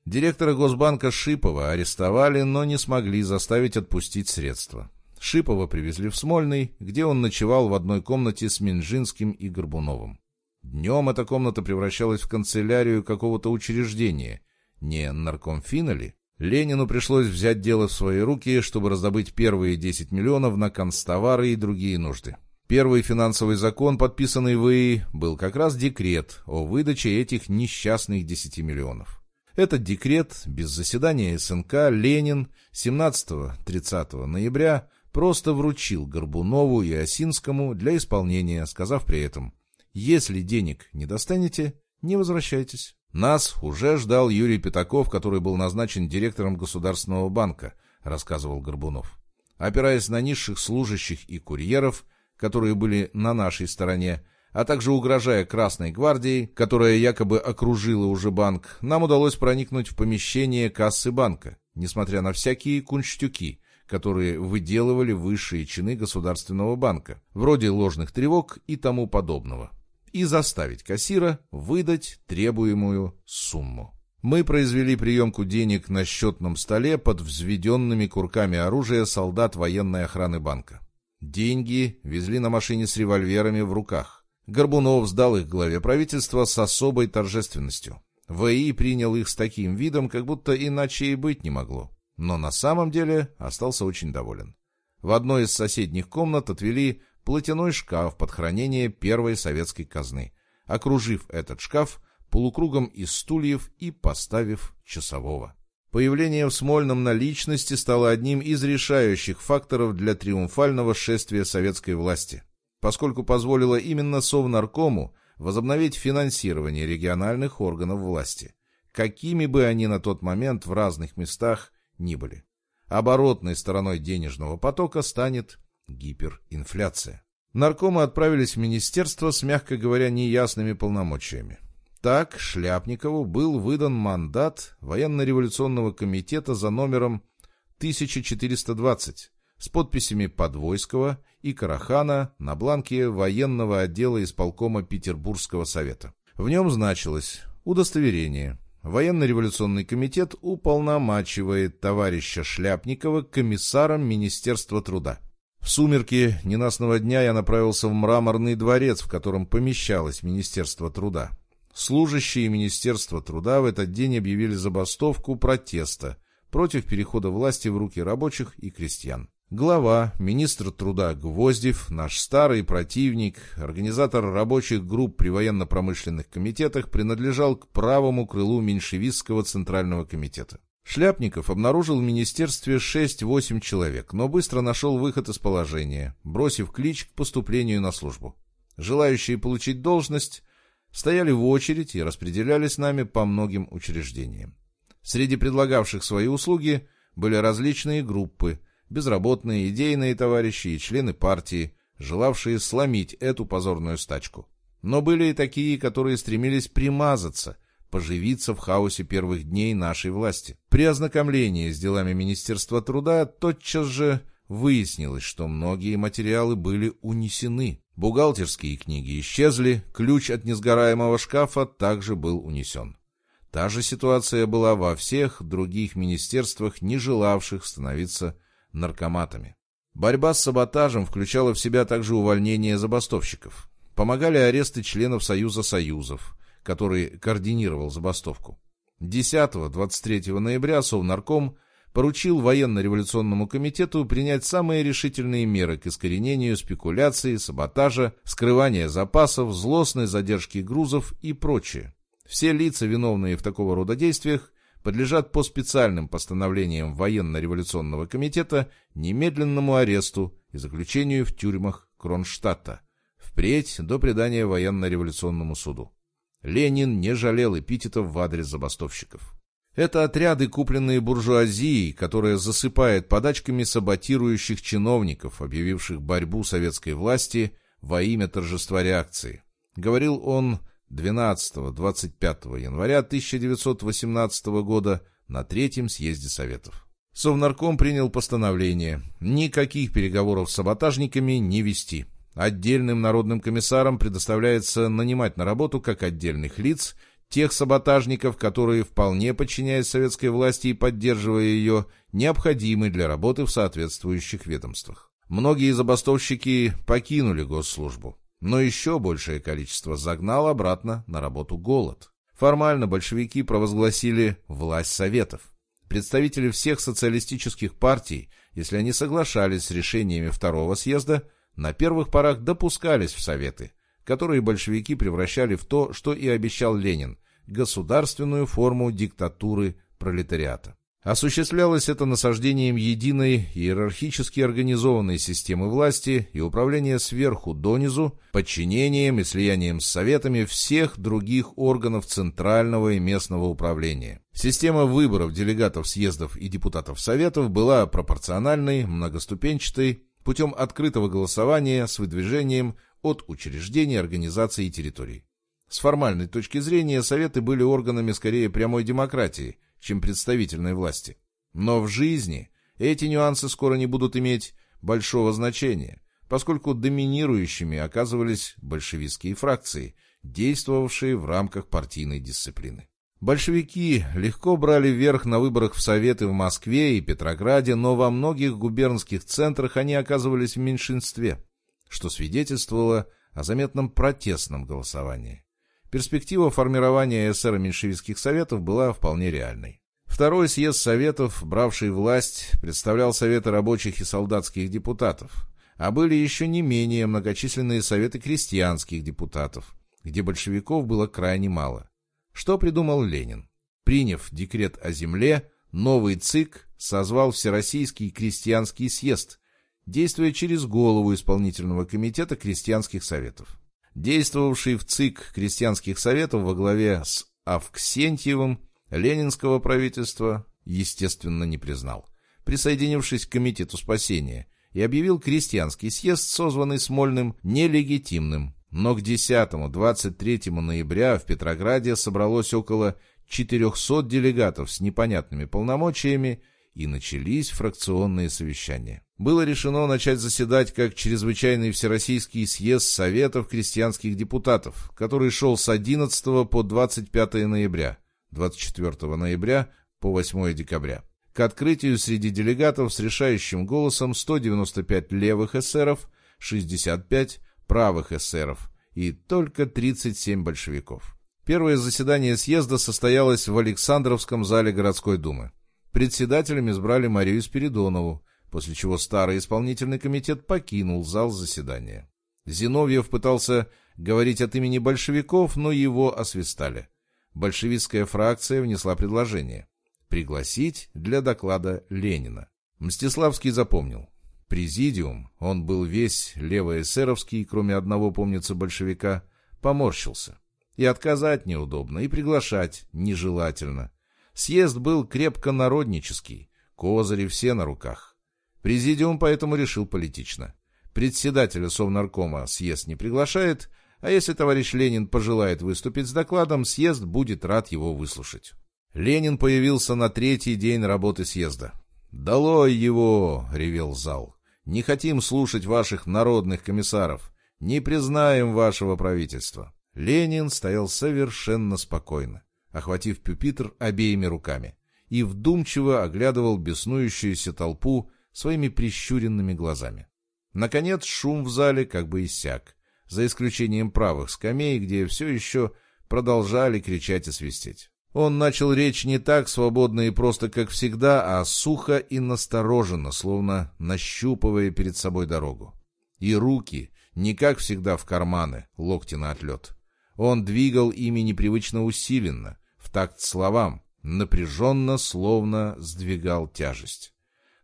Директора Госбанка Шипова арестовали, но не смогли заставить отпустить средства. Шипова привезли в Смольный, где он ночевал в одной комнате с Минжинским и Горбуновым. Днем эта комната превращалась в канцелярию какого-то учреждения. Не наркомфина ли? Ленину пришлось взять дело в свои руки, чтобы раздобыть первые 10 миллионов на констовары и другие нужды. Первый финансовый закон, подписанный в был как раз декрет о выдаче этих несчастных 10 миллионов. Этот декрет, без заседания СНК, Ленин 17-30 ноября просто вручил Горбунову и Осинскому для исполнения, сказав при этом «Если денег не достанете, не возвращайтесь». Нас уже ждал Юрий Пятаков, который был назначен директором Государственного банка, рассказывал Горбунов. Опираясь на низших служащих и курьеров, которые были на нашей стороне, а также угрожая Красной гвардией, которая якобы окружила уже банк, нам удалось проникнуть в помещение кассы банка, несмотря на всякие кунштюки, которые выделывали высшие чины Государственного банка, вроде ложных тревог и тому подобного и заставить кассира выдать требуемую сумму. Мы произвели приемку денег на счетном столе под взведенными курками оружия солдат военной охраны банка. Деньги везли на машине с револьверами в руках. Горбунов сдал их главе правительства с особой торжественностью. ВИ принял их с таким видом, как будто иначе и быть не могло. Но на самом деле остался очень доволен. В одной из соседних комнат отвели платяной шкаф под хранение первой советской казны, окружив этот шкаф полукругом из стульев и поставив часового. Появление в Смольном наличности стало одним из решающих факторов для триумфального шествия советской власти, поскольку позволило именно Совнаркому возобновить финансирование региональных органов власти, какими бы они на тот момент в разных местах ни были. Оборотной стороной денежного потока станет гиперинфляция. Наркомы отправились в министерство с, мягко говоря, неясными полномочиями. Так Шляпникову был выдан мандат военно-революционного комитета за номером 1420 с подписями Подвойского и Карахана на бланке военного отдела исполкома Петербургского совета. В нем значилось удостоверение. Военно-революционный комитет уполномачивает товарища Шляпникова комиссаром Министерства труда. В сумерки ненастного дня я направился в мраморный дворец, в котором помещалось Министерство труда. Служащие Министерства труда в этот день объявили забастовку протеста против перехода власти в руки рабочих и крестьян. Глава, министр труда Гвоздев, наш старый противник, организатор рабочих групп при военно-промышленных комитетах, принадлежал к правому крылу меньшевистского центрального комитета. Шляпников обнаружил в министерстве 6-8 человек, но быстро нашел выход из положения, бросив клич к поступлению на службу. Желающие получить должность стояли в очередь и распределялись нами по многим учреждениям. Среди предлагавших свои услуги были различные группы, безработные, идейные товарищи и члены партии, желавшие сломить эту позорную стачку. Но были и такие, которые стремились примазаться – поживиться в хаосе первых дней нашей власти. При ознакомлении с делами Министерства труда тотчас же выяснилось, что многие материалы были унесены. Бухгалтерские книги исчезли, ключ от несгораемого шкафа также был унесен. Та же ситуация была во всех других министерствах, не желавших становиться наркоматами. Борьба с саботажем включала в себя также увольнение забастовщиков. Помогали аресты членов Союза Союзов, который координировал забастовку. 10-23 ноября Совнарком поручил военно-революционному комитету принять самые решительные меры к искоренению спекуляции, саботажа, скрывания запасов, злостной задержки грузов и прочее. Все лица, виновные в такого рода действиях, подлежат по специальным постановлениям военно-революционного комитета немедленному аресту и заключению в тюрьмах Кронштадта, впредь до предания военно-революционному суду. Ленин не жалел эпитетов в адрес забастовщиков. Это отряды, купленные буржуазией, которая засыпает подачками саботирующих чиновников, объявивших борьбу советской власти во имя торжества реакции. Говорил он 12-25 января 1918 года на Третьем съезде Советов. Совнарком принял постановление никаких переговоров с саботажниками не вести. Отдельным народным комиссарам предоставляется нанимать на работу как отдельных лиц тех саботажников, которые, вполне подчиняясь советской власти и поддерживая ее, необходимы для работы в соответствующих ведомствах. Многие забастовщики покинули госслужбу, но еще большее количество загнал обратно на работу голод. Формально большевики провозгласили власть советов. Представители всех социалистических партий, если они соглашались с решениями Второго съезда, на первых порах допускались в Советы, которые большевики превращали в то, что и обещал Ленин – государственную форму диктатуры пролетариата. Осуществлялось это насаждением единой иерархически организованной системы власти и управления сверху донизу, подчинением и слиянием с советами всех других органов центрального и местного управления. Система выборов делегатов съездов и депутатов советов была пропорциональной, многоступенчатой, путем открытого голосования с выдвижением от учреждений, организаций и территорий. С формальной точки зрения советы были органами скорее прямой демократии, чем представительной власти. Но в жизни эти нюансы скоро не будут иметь большого значения, поскольку доминирующими оказывались большевистские фракции, действовавшие в рамках партийной дисциплины. Большевики легко брали верх на выборах в Советы в Москве и Петрограде, но во многих губернских центрах они оказывались в меньшинстве, что свидетельствовало о заметном протестном голосовании. Перспектива формирования эсеро-меньшевистских советов была вполне реальной. Второй съезд советов, бравший власть, представлял советы рабочих и солдатских депутатов, а были еще не менее многочисленные советы крестьянских депутатов, где большевиков было крайне мало. Что придумал Ленин? Приняв декрет о земле, новый ЦИК созвал Всероссийский крестьянский съезд, действуя через голову исполнительного комитета крестьянских советов. Действовавший в ЦИК крестьянских советов во главе с Авксентьевым ленинского правительства, естественно, не признал, присоединившись к Комитету спасения, и крестьянский съезд, созванный Смольным, нелегитимным. Но к 10-23 ноября в Петрограде собралось около 400 делегатов с непонятными полномочиями и начались фракционные совещания. Было решено начать заседать как чрезвычайный Всероссийский съезд Советов крестьянских депутатов, который шел с 11 по 25 ноября, 24 ноября по 8 декабря. К открытию среди делегатов с решающим голосом 195 левых эсеров, 65 правых эсеров и только 37 большевиков. Первое заседание съезда состоялось в Александровском зале городской думы. Председателем избрали Марию Спиридонову, после чего старый исполнительный комитет покинул зал заседания. Зиновьев пытался говорить от имени большевиков, но его освистали. Большевистская фракция внесла предложение пригласить для доклада Ленина. Мстиславский запомнил. Президиум, он был весь левоэсеровский, кроме одного, помнится, большевика, поморщился. И отказать неудобно, и приглашать нежелательно. Съезд был крепко народнический, козыри все на руках. Президиум поэтому решил политично. Председателя Совнаркома съезд не приглашает, а если товарищ Ленин пожелает выступить с докладом, съезд будет рад его выслушать. Ленин появился на третий день работы съезда. «Долой его!» — ревел зал. «Не хотим слушать ваших народных комиссаров. Не признаем вашего правительства». Ленин стоял совершенно спокойно охватив пюпитр обеими руками, и вдумчиво оглядывал беснующуюся толпу своими прищуренными глазами. Наконец шум в зале как бы иссяк, за исключением правых скамей, где все еще продолжали кричать и свистеть. Он начал речь не так свободно и просто, как всегда, а сухо и настороженно, словно нащупывая перед собой дорогу. И руки, не как всегда в карманы, локти на отлет. Он двигал ими непривычно усиленно, в такт словам, напряженно, словно сдвигал тяжесть.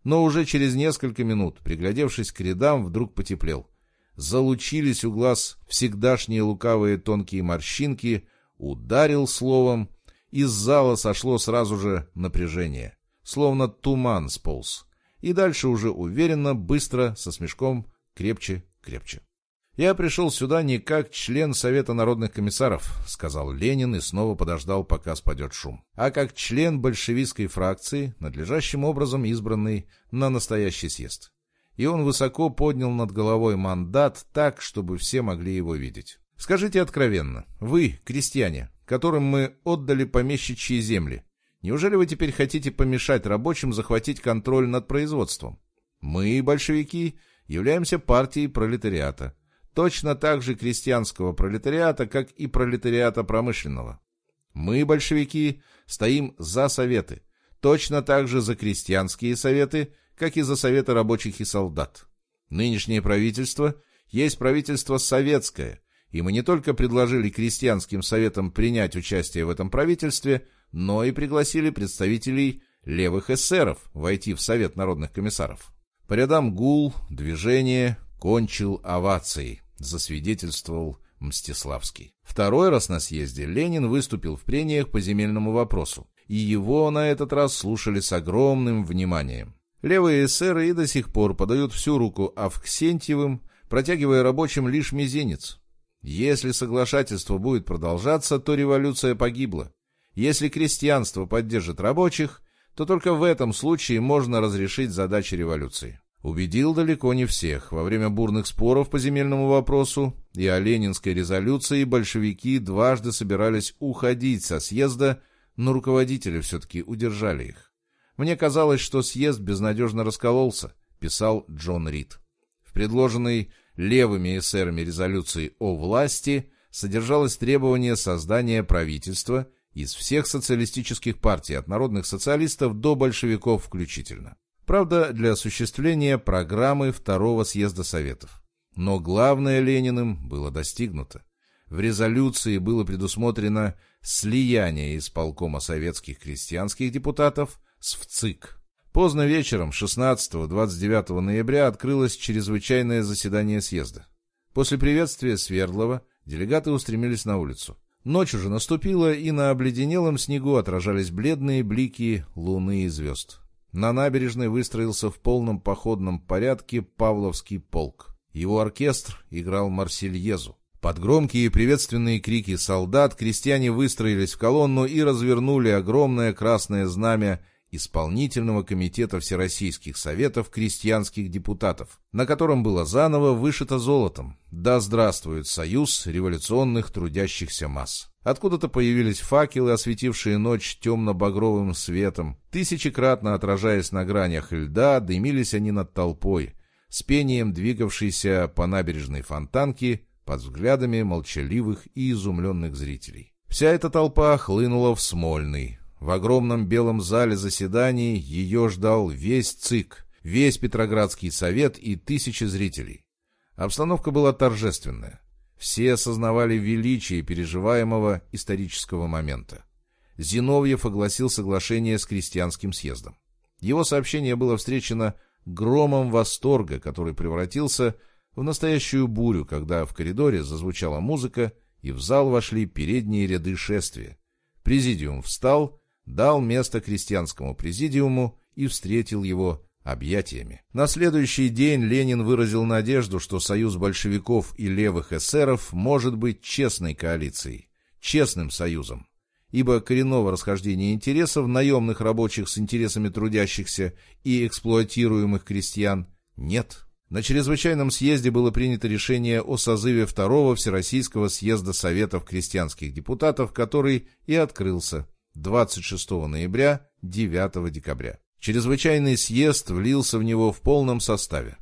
Но уже через несколько минут, приглядевшись к рядам, вдруг потеплел. Залучились у глаз всегдашние лукавые тонкие морщинки, ударил словом, из зала сошло сразу же напряжение, словно туман сполз. И дальше уже уверенно, быстро, со смешком, крепче, крепче. «Я пришел сюда не как член Совета народных комиссаров», — сказал Ленин и снова подождал, пока спадет шум, «а как член большевистской фракции, надлежащим образом избранный на настоящий съезд». И он высоко поднял над головой мандат так, чтобы все могли его видеть. «Скажите откровенно, вы, крестьяне, которым мы отдали помещичьи земли, неужели вы теперь хотите помешать рабочим захватить контроль над производством? Мы, большевики, являемся партией пролетариата» точно так же крестьянского пролетариата, как и пролетариата промышленного. Мы, большевики, стоим за советы, точно так же за крестьянские советы, как и за советы рабочих и солдат. Нынешнее правительство есть правительство советское, и мы не только предложили крестьянским советам принять участие в этом правительстве, но и пригласили представителей левых эсеров войти в Совет народных комиссаров. По рядам гул, движение, кончил овацией засвидетельствовал Мстиславский. Второй раз на съезде Ленин выступил в прениях по земельному вопросу, и его на этот раз слушали с огромным вниманием. Левые эсеры и до сих пор подают всю руку Авксентьевым, протягивая рабочим лишь мизинец. Если соглашательство будет продолжаться, то революция погибла. Если крестьянство поддержит рабочих, то только в этом случае можно разрешить задачи революции. Убедил далеко не всех. Во время бурных споров по земельному вопросу и о ленинской резолюции большевики дважды собирались уходить со съезда, но руководители все-таки удержали их. «Мне казалось, что съезд безнадежно раскололся», — писал Джон Рид. В предложенной левыми эсерами резолюции о власти содержалось требование создания правительства из всех социалистических партий, от народных социалистов до большевиков включительно. Правда, для осуществления программы Второго съезда Советов. Но главное Лениным было достигнуто. В резолюции было предусмотрено слияние исполкома советских крестьянских депутатов с ВЦИК. Поздно вечером 16-29 ноября открылось чрезвычайное заседание съезда. После приветствия Свердлова делегаты устремились на улицу. Ночь уже наступила, и на обледенелом снегу отражались бледные блики луны и звезд. На набережной выстроился в полном походном порядке Павловский полк. Его оркестр играл Марсельезу. Под громкие приветственные крики солдат крестьяне выстроились в колонну и развернули огромное красное знамя Исполнительного комитета Всероссийских Советов крестьянских депутатов, на котором было заново вышито золотом «Да здравствует Союз революционных трудящихся масс». Откуда-то появились факелы, осветившие ночь темно-багровым светом. Тысячекратно отражаясь на гранях льда, дымились они над толпой, с пением двигавшейся по набережной фонтанки под взглядами молчаливых и изумленных зрителей. Вся эта толпа хлынула в Смольный, в огромном белом зале заседаний ее ждал весь ЦИК, весь Петроградский совет и тысячи зрителей. Обстановка была торжественная. Все осознавали величие переживаемого исторического момента. Зиновьев огласил соглашение с крестьянским съездом. Его сообщение было встречено громом восторга, который превратился в настоящую бурю, когда в коридоре зазвучала музыка, и в зал вошли передние ряды шествия. Президиум встал дал место крестьянскому президиуму и встретил его объятиями. На следующий день Ленин выразил надежду, что союз большевиков и левых эсеров может быть честной коалицией, честным союзом, ибо коренного расхождения интересов наемных рабочих с интересами трудящихся и эксплуатируемых крестьян нет. На чрезвычайном съезде было принято решение о созыве второго Всероссийского съезда Советов крестьянских депутатов, который и открылся 26 ноября, 9 декабря. Чрезвычайный съезд влился в него в полном составе.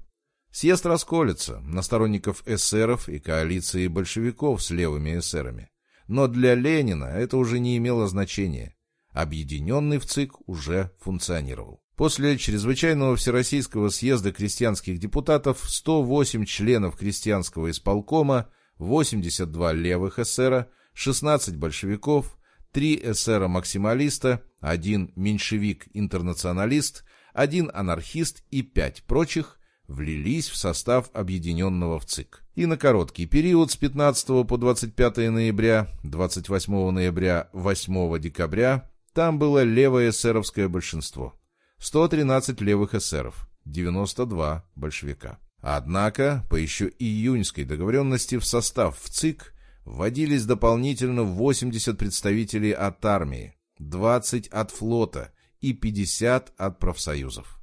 Съезд расколется на сторонников эсеров и коалиции большевиков с левыми эсерами. Но для Ленина это уже не имело значения. Объединенный в ЦИК уже функционировал. После чрезвычайного Всероссийского съезда крестьянских депутатов 108 членов крестьянского исполкома, 82 левых эсера, 16 большевиков, три эсера-максималиста, один меньшевик-интернационалист, один анархист и пять прочих влились в состав объединенного в ЦИК. И на короткий период с 15 по 25 ноября, 28 ноября, 8 декабря там было левое эсеровское большинство. 113 левых эсеров, 92 большевика. Однако, по еще июньской договоренности в состав в ЦИК вводились дополнительно 80 представителей от армии, 20 от флота и 50 от профсоюзов.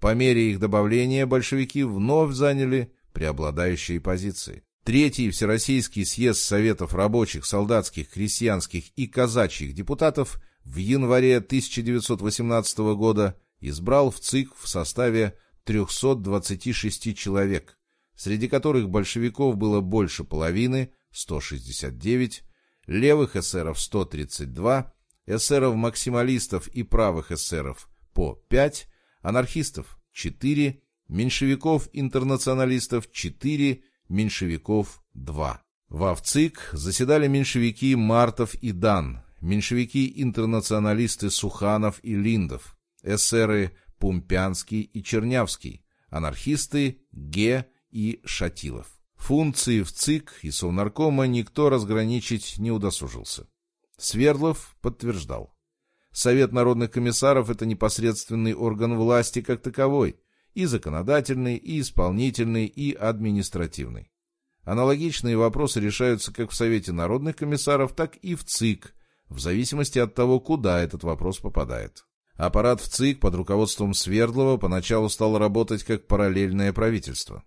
По мере их добавления большевики вновь заняли преобладающие позиции. Третий Всероссийский съезд Советов рабочих, солдатских, крестьянских и казачьих депутатов в январе 1918 года избрал в ЦИК в составе 326 человек, среди которых большевиков было больше половины, 169, левых эсеров 132, эсеров-максималистов и правых эсеров по 5, анархистов 4, меньшевиков-интернационалистов 4, меньшевиков 2. Во ВЦИК заседали меньшевики Мартов и Дан, меньшевики-интернационалисты Суханов и Линдов, эсеры Пумпянский и Чернявский, анархисты Ге и Шатилов. Функции в ЦИК и Совнаркома никто разграничить не удосужился. Свердлов подтверждал. Совет народных комиссаров – это непосредственный орган власти как таковой, и законодательный, и исполнительный, и административный. Аналогичные вопросы решаются как в Совете народных комиссаров, так и в ЦИК, в зависимости от того, куда этот вопрос попадает. Аппарат в ЦИК под руководством Свердлова поначалу стал работать как параллельное правительство.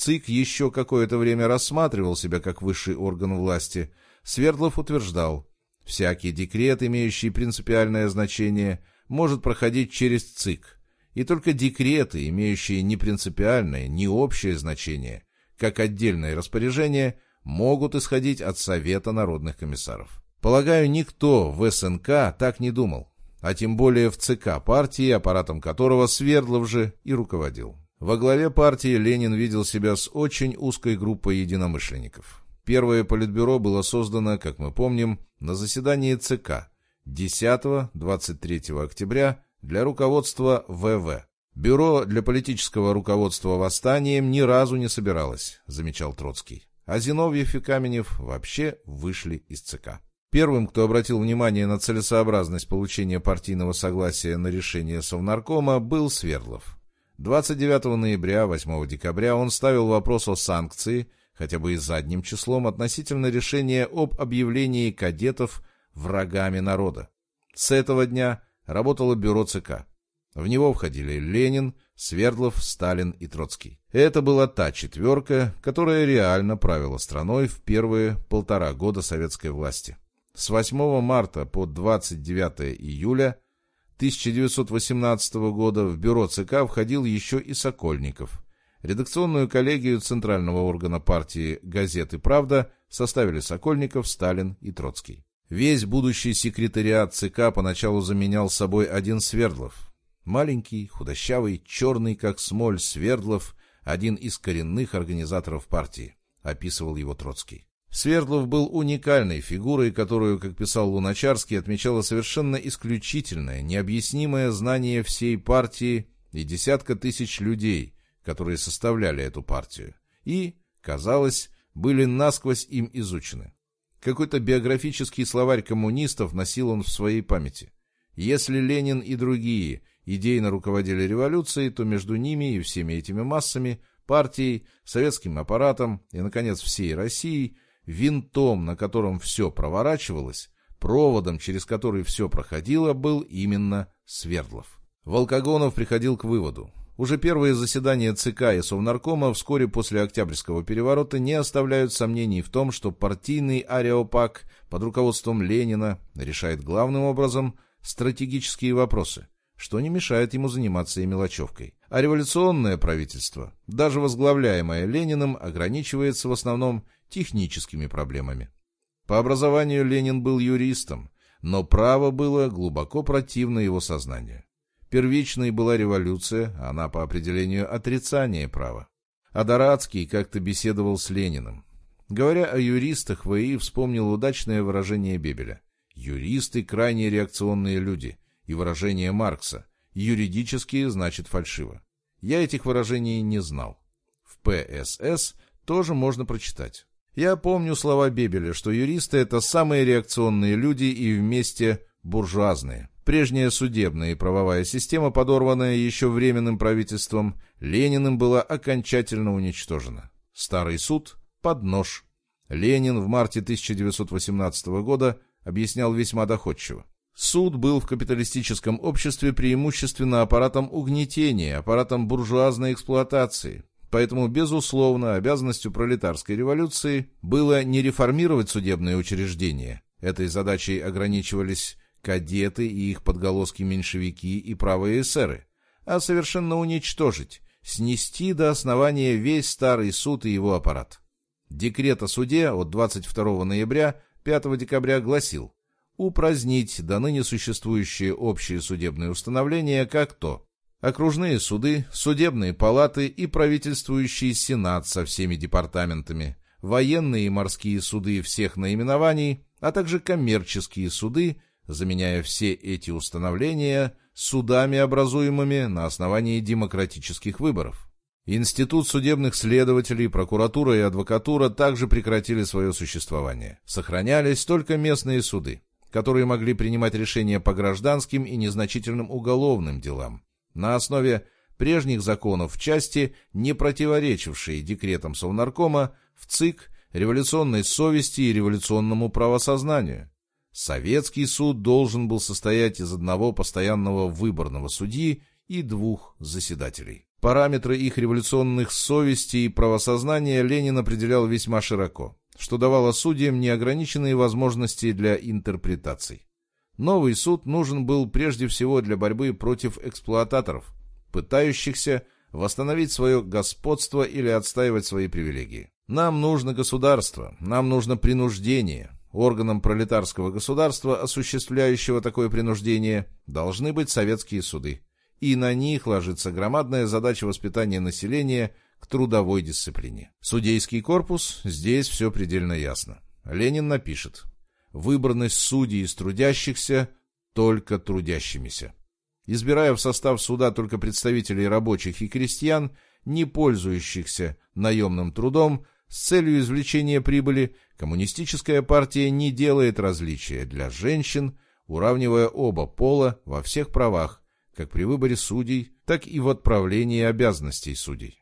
ЦИК еще какое-то время рассматривал себя как высший орган власти. Свердлов утверждал, всякий декрет, имеющий принципиальное значение, может проходить через ЦИК. И только декреты, имеющие не принципиальное, не общее значение, как отдельное распоряжение, могут исходить от Совета народных комиссаров. Полагаю, никто в СНК так не думал а тем более в ЦК партии, аппаратом которого Свердлов же и руководил. Во главе партии Ленин видел себя с очень узкой группой единомышленников. Первое политбюро было создано, как мы помним, на заседании ЦК 10-23 октября для руководства ВВ. Бюро для политического руководства восстанием ни разу не собиралось, замечал Троцкий. А Зиновьев и Каменев вообще вышли из ЦК. Первым, кто обратил внимание на целесообразность получения партийного согласия на решение Совнаркома, был Свердлов. 29 ноября, 8 декабря он ставил вопрос о санкции, хотя бы и задним числом, относительно решения об объявлении кадетов врагами народа. С этого дня работало бюро ЦК. В него входили Ленин, Свердлов, Сталин и Троцкий. Это была та четверка, которая реально правила страной в первые полтора года советской власти. С 8 марта по 29 июля 1918 года в бюро ЦК входил еще и Сокольников. Редакционную коллегию Центрального органа партии «Газеты «Правда» составили Сокольников, Сталин и Троцкий. Весь будущий секретариат ЦК поначалу заменял собой один Свердлов. Маленький, худощавый, черный, как смоль, Свердлов, один из коренных организаторов партии, описывал его Троцкий. Свердлов был уникальной фигурой, которую, как писал Луначарский, отмечало совершенно исключительное, необъяснимое знание всей партии и десятка тысяч людей, которые составляли эту партию, и, казалось, были насквозь им изучены. Какой-то биографический словарь коммунистов носил он в своей памяти. Если Ленин и другие идейно руководили революцией, то между ними и всеми этими массами, партией, советским аппаратом и, наконец, всей Россией – Винтом, на котором все проворачивалось, проводом, через который все проходило, был именно Свердлов. Волкогонов приходил к выводу. Уже первые заседания ЦК и Совнаркома вскоре после Октябрьского переворота не оставляют сомнений в том, что партийный ареопак под руководством Ленина решает главным образом стратегические вопросы, что не мешает ему заниматься и мелочевкой. А революционное правительство, даже возглавляемое Лениным, ограничивается в основном техническими проблемами. По образованию Ленин был юристом, но право было глубоко противно его сознанию. Первичной была революция, она по определению отрицание права. А Дорадский как-то беседовал с Лениным. Говоря о юристах, В.И. вспомнил удачное выражение Бебеля. «Юристы – крайне реакционные люди» и выражение Маркса «юридические значит фальшиво». Я этих выражений не знал. В ПСС тоже можно прочитать. Я помню слова Бебеля, что юристы — это самые реакционные люди и вместе буржуазные. Прежняя судебная и правовая система, подорванная еще временным правительством, Лениным была окончательно уничтожена. Старый суд под нож. Ленин в марте 1918 года объяснял весьма доходчиво. Суд был в капиталистическом обществе преимущественно аппаратом угнетения, аппаратом буржуазной эксплуатации. Поэтому, безусловно, обязанностью пролетарской революции было не реформировать судебные учреждения. Этой задачей ограничивались кадеты и их подголоски меньшевики и правые эсеры, а совершенно уничтожить, снести до основания весь старый суд и его аппарат. Декрет о суде от 22 ноября 5 декабря гласил упразднить до ныне существующие общие судебные установления как то окружные суды, судебные палаты и правительствующий сенат со всеми департаментами, военные и морские суды всех наименований, а также коммерческие суды, заменяя все эти установления судами, образуемыми на основании демократических выборов. Институт судебных следователей, прокуратура и адвокатура также прекратили свое существование. Сохранялись только местные суды, которые могли принимать решения по гражданским и незначительным уголовным делам. На основе прежних законов в части, не противоречившие декретам Совнаркома, в ЦИК, революционной совести и революционному правосознанию. Советский суд должен был состоять из одного постоянного выборного судьи и двух заседателей. Параметры их революционных совести и правосознания Ленин определял весьма широко, что давало судьям неограниченные возможности для интерпретаций. Новый суд нужен был прежде всего для борьбы против эксплуататоров, пытающихся восстановить свое господство или отстаивать свои привилегии. Нам нужно государство, нам нужно принуждение, Органом пролетарского государства, осуществляющего такое принуждение, должны быть советские суды. И на них ложится громадная задача воспитания населения к трудовой дисциплине. Судейский корпус, здесь все предельно ясно. Ленин напишет «Выборность судей из трудящихся только трудящимися». Избирая в состав суда только представителей рабочих и крестьян, не пользующихся наемным трудом, с целью извлечения прибыли коммунистическая партия не делает различия для женщин, уравнивая оба пола во всех правах, как при выборе судей, так и в отправлении обязанностей судей.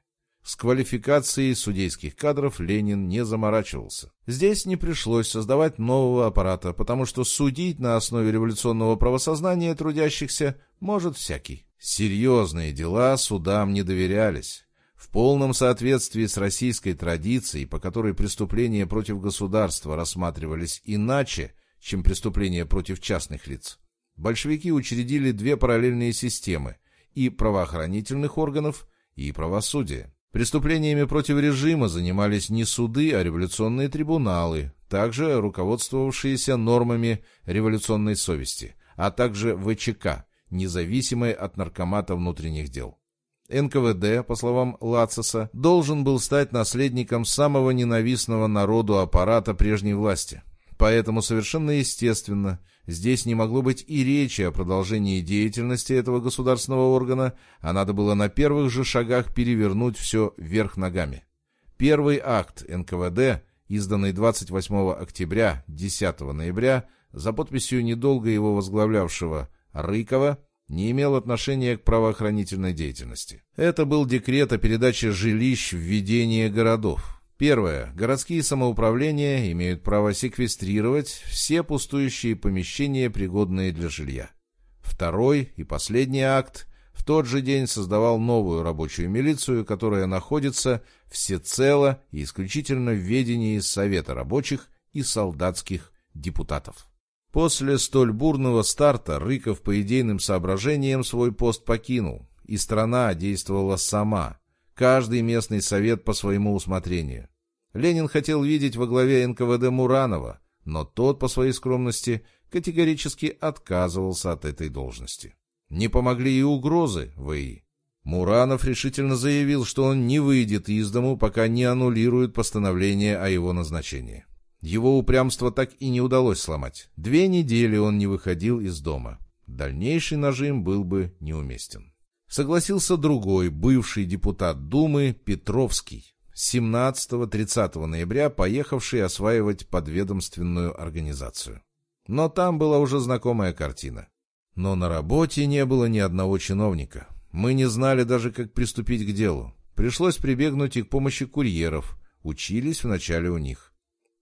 С квалификацией судейских кадров Ленин не заморачивался. Здесь не пришлось создавать нового аппарата, потому что судить на основе революционного правосознания трудящихся может всякий. Серьезные дела судам не доверялись в полном соответствии с российской традицией, по которой преступления против государства рассматривались иначе, чем преступления против частных лиц. Большевики учредили две параллельные системы – и правоохранительных органов, и правосудия. Преступлениями против режима занимались не суды, а революционные трибуналы, также руководствовавшиеся нормами революционной совести, а также ВЧК, независимые от наркомата внутренних дел. НКВД, по словам Лацеса, должен был стать наследником самого ненавистного народу аппарата прежней власти. Поэтому совершенно естественно, здесь не могло быть и речи о продолжении деятельности этого государственного органа, а надо было на первых же шагах перевернуть все вверх ногами. Первый акт НКВД, изданный 28 октября 10 ноября, за подписью недолго его возглавлявшего Рыкова, не имел отношения к правоохранительной деятельности. Это был декрет о передаче жилищ в ведение городов. Первое. Городские самоуправления имеют право секвестрировать все пустующие помещения, пригодные для жилья. Второй и последний акт в тот же день создавал новую рабочую милицию, которая находится всецело и исключительно в ведении Совета рабочих и солдатских депутатов. После столь бурного старта Рыков по идейным соображениям свой пост покинул, и страна действовала сама, каждый местный совет по своему усмотрению. Ленин хотел видеть во главе НКВД Муранова, но тот по своей скромности категорически отказывался от этой должности. Не помогли и угрозы ВИ. Муранов решительно заявил, что он не выйдет из дому, пока не аннулирует постановление о его назначении. Его упрямство так и не удалось сломать. Две недели он не выходил из дома. Дальнейший нажим был бы неуместен. Согласился другой, бывший депутат Думы Петровский, 17-30 ноября поехавший осваивать подведомственную организацию. Но там была уже знакомая картина. Но на работе не было ни одного чиновника. Мы не знали даже, как приступить к делу. Пришлось прибегнуть и к помощи курьеров. Учились вначале у них.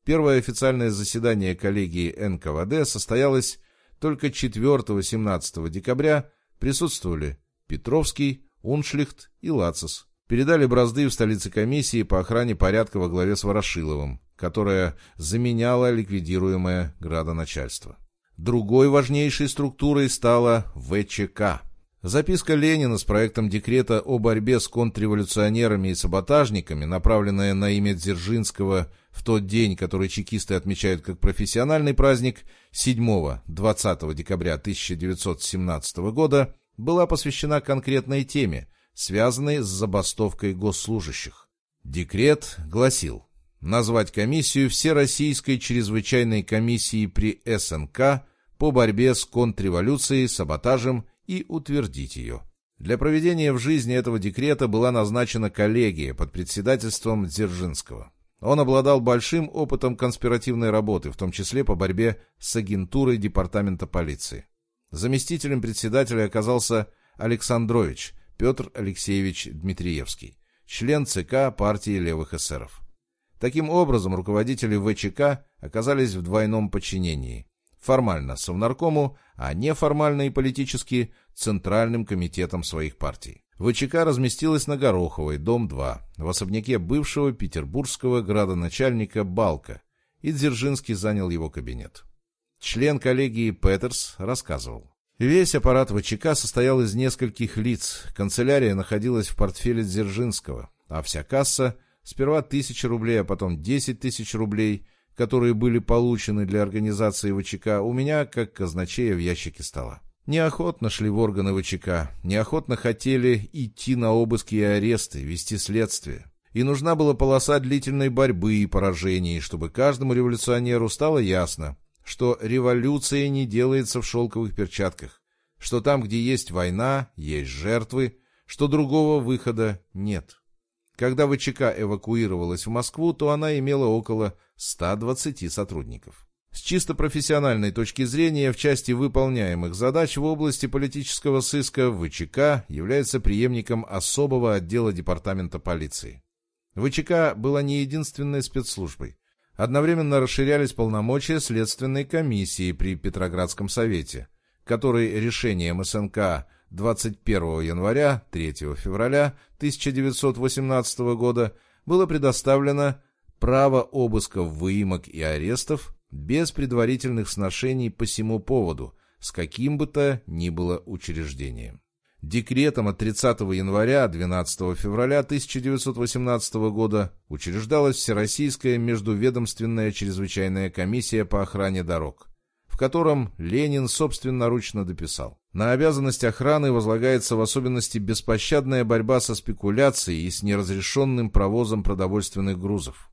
Первое официальное заседание коллегии НКВД состоялось только 4-17 декабря. Присутствовали Петровский, Уншлихт и Лацис. Передали бразды в столице комиссии по охране порядка во главе с Ворошиловым, которая заменяла ликвидируемое градоначальство. Другой важнейшей структурой стала ВЧК. Записка Ленина с проектом декрета о борьбе с контрреволюционерами и саботажниками, направленная на имя Дзержинского в тот день, который чекисты отмечают как профессиональный праздник, 7-20 декабря 1917 года, была посвящена конкретной теме, связанной с забастовкой госслужащих. Декрет гласил назвать комиссию Всероссийской чрезвычайной комиссией при СНК по борьбе с контрреволюцией, саботажем и утвердить ее. Для проведения в жизни этого декрета была назначена коллегия под председательством Дзержинского. Он обладал большим опытом конспиративной работы, в том числе по борьбе с агентурой департамента полиции. Заместителем председателя оказался Александрович Петр Алексеевич Дмитриевский, член ЦК партии левых эсеров. Таким образом, руководители ВЧК оказались в двойном подчинении. Формально Совнаркому, а неформально и политически Центральным комитетом своих партий. ВЧК разместилась на Гороховой, дом 2, в особняке бывшего петербургского градоначальника Балка, и Дзержинский занял его кабинет. Член коллегии Петерс рассказывал. Весь аппарат ВЧК состоял из нескольких лиц, канцелярия находилась в портфеле Дзержинского, а вся касса Сперва тысяча рублей, а потом десять тысяч рублей, которые были получены для организации ВЧК, у меня, как казначея, в ящике стола. Неохотно шли в органы ВЧК, неохотно хотели идти на обыски и аресты, вести следствие. И нужна была полоса длительной борьбы и поражений, чтобы каждому революционеру стало ясно, что революция не делается в шелковых перчатках, что там, где есть война, есть жертвы, что другого выхода нет. Когда ВЧК эвакуировалась в Москву, то она имела около 120 сотрудников. С чисто профессиональной точки зрения, в части выполняемых задач в области политического сыска ВЧК является преемником особого отдела Департамента полиции. ВЧК была не единственной спецслужбой. Одновременно расширялись полномочия Следственной комиссии при Петроградском совете, который решением СНК 21 января 3 февраля 1918 года было предоставлено право обысков выемок и арестов без предварительных сношений по всему поводу с каким бы то ни было учреждением. Декретом от 30 января 12 февраля 1918 года учреждалась Всероссийская междуведомственная чрезвычайная комиссия по охране дорог, в котором Ленин собственноручно дописал. На обязанность охраны возлагается в особенности беспощадная борьба со спекуляцией и с неразрешенным провозом продовольственных грузов.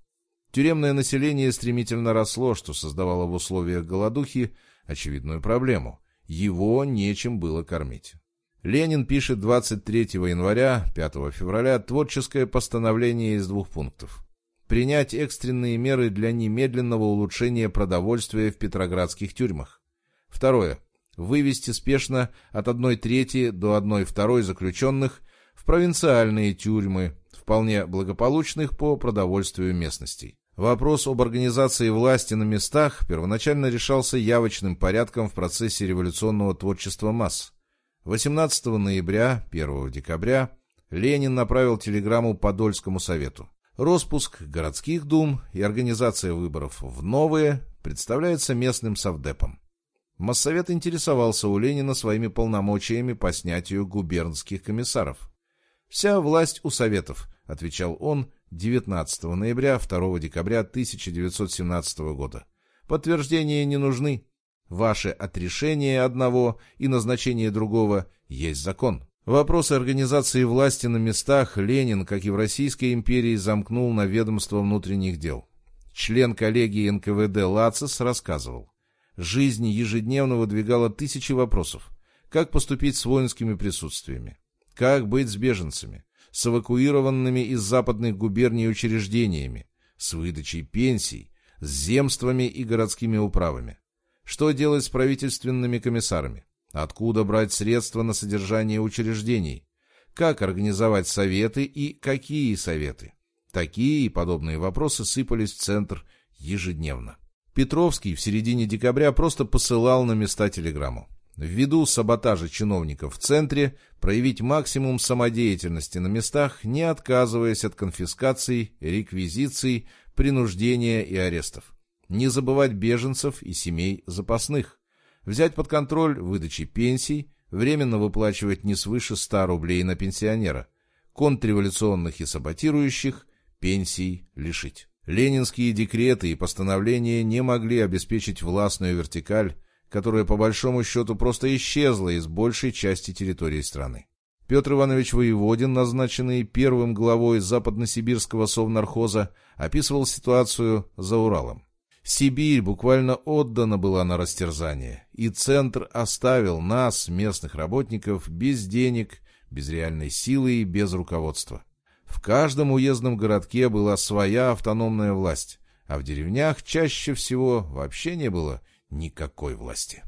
Тюремное население стремительно росло, что создавало в условиях голодухи очевидную проблему. Его нечем было кормить. Ленин пишет 23 января, 5 февраля творческое постановление из двух пунктов. Принять экстренные меры для немедленного улучшения продовольствия в петроградских тюрьмах. Второе вывести спешно от одной трети до одной второй заключенных в провинциальные тюрьмы, вполне благополучных по продовольствию местностей. Вопрос об организации власти на местах первоначально решался явочным порядком в процессе революционного творчества масс. 18 ноября, 1 декабря Ленин направил телеграмму Подольскому совету. Роспуск городских дум и организация выборов в новые представляется местным совдепом. Моссовет интересовался у Ленина своими полномочиями по снятию губернских комиссаров. «Вся власть у Советов», — отвечал он 19 ноября 2 декабря 1917 года. «Подтверждения не нужны. Ваше отрешение одного и назначение другого есть закон». Вопросы организации власти на местах Ленин, как и в Российской империи, замкнул на ведомство внутренних дел. Член коллегии НКВД Лацис рассказывал. Жизнь ежедневно выдвигала тысячи вопросов. Как поступить с воинскими присутствиями? Как быть с беженцами? С эвакуированными из западных губерний учреждениями? С выдачей пенсий? С земствами и городскими управами? Что делать с правительственными комиссарами? Откуда брать средства на содержание учреждений? Как организовать советы и какие советы? Такие и подобные вопросы сыпались в центр ежедневно. Петровский в середине декабря просто посылал на места телеграмму. Ввиду саботажа чиновников в центре, проявить максимум самодеятельности на местах, не отказываясь от конфискаций, реквизиций, принуждения и арестов. Не забывать беженцев и семей запасных. Взять под контроль выдачи пенсий, временно выплачивать не свыше 100 рублей на пенсионера. Контрреволюционных и саботирующих пенсий лишить. Ленинские декреты и постановления не могли обеспечить властную вертикаль, которая по большому счету просто исчезла из большей части территории страны. Петр Иванович Воеводин, назначенный первым главой западносибирского совнархоза, описывал ситуацию за Уралом. Сибирь буквально отдана была на растерзание, и Центр оставил нас, местных работников, без денег, без реальной силы и без руководства. В каждом уездном городке была своя автономная власть, а в деревнях чаще всего вообще не было никакой власти.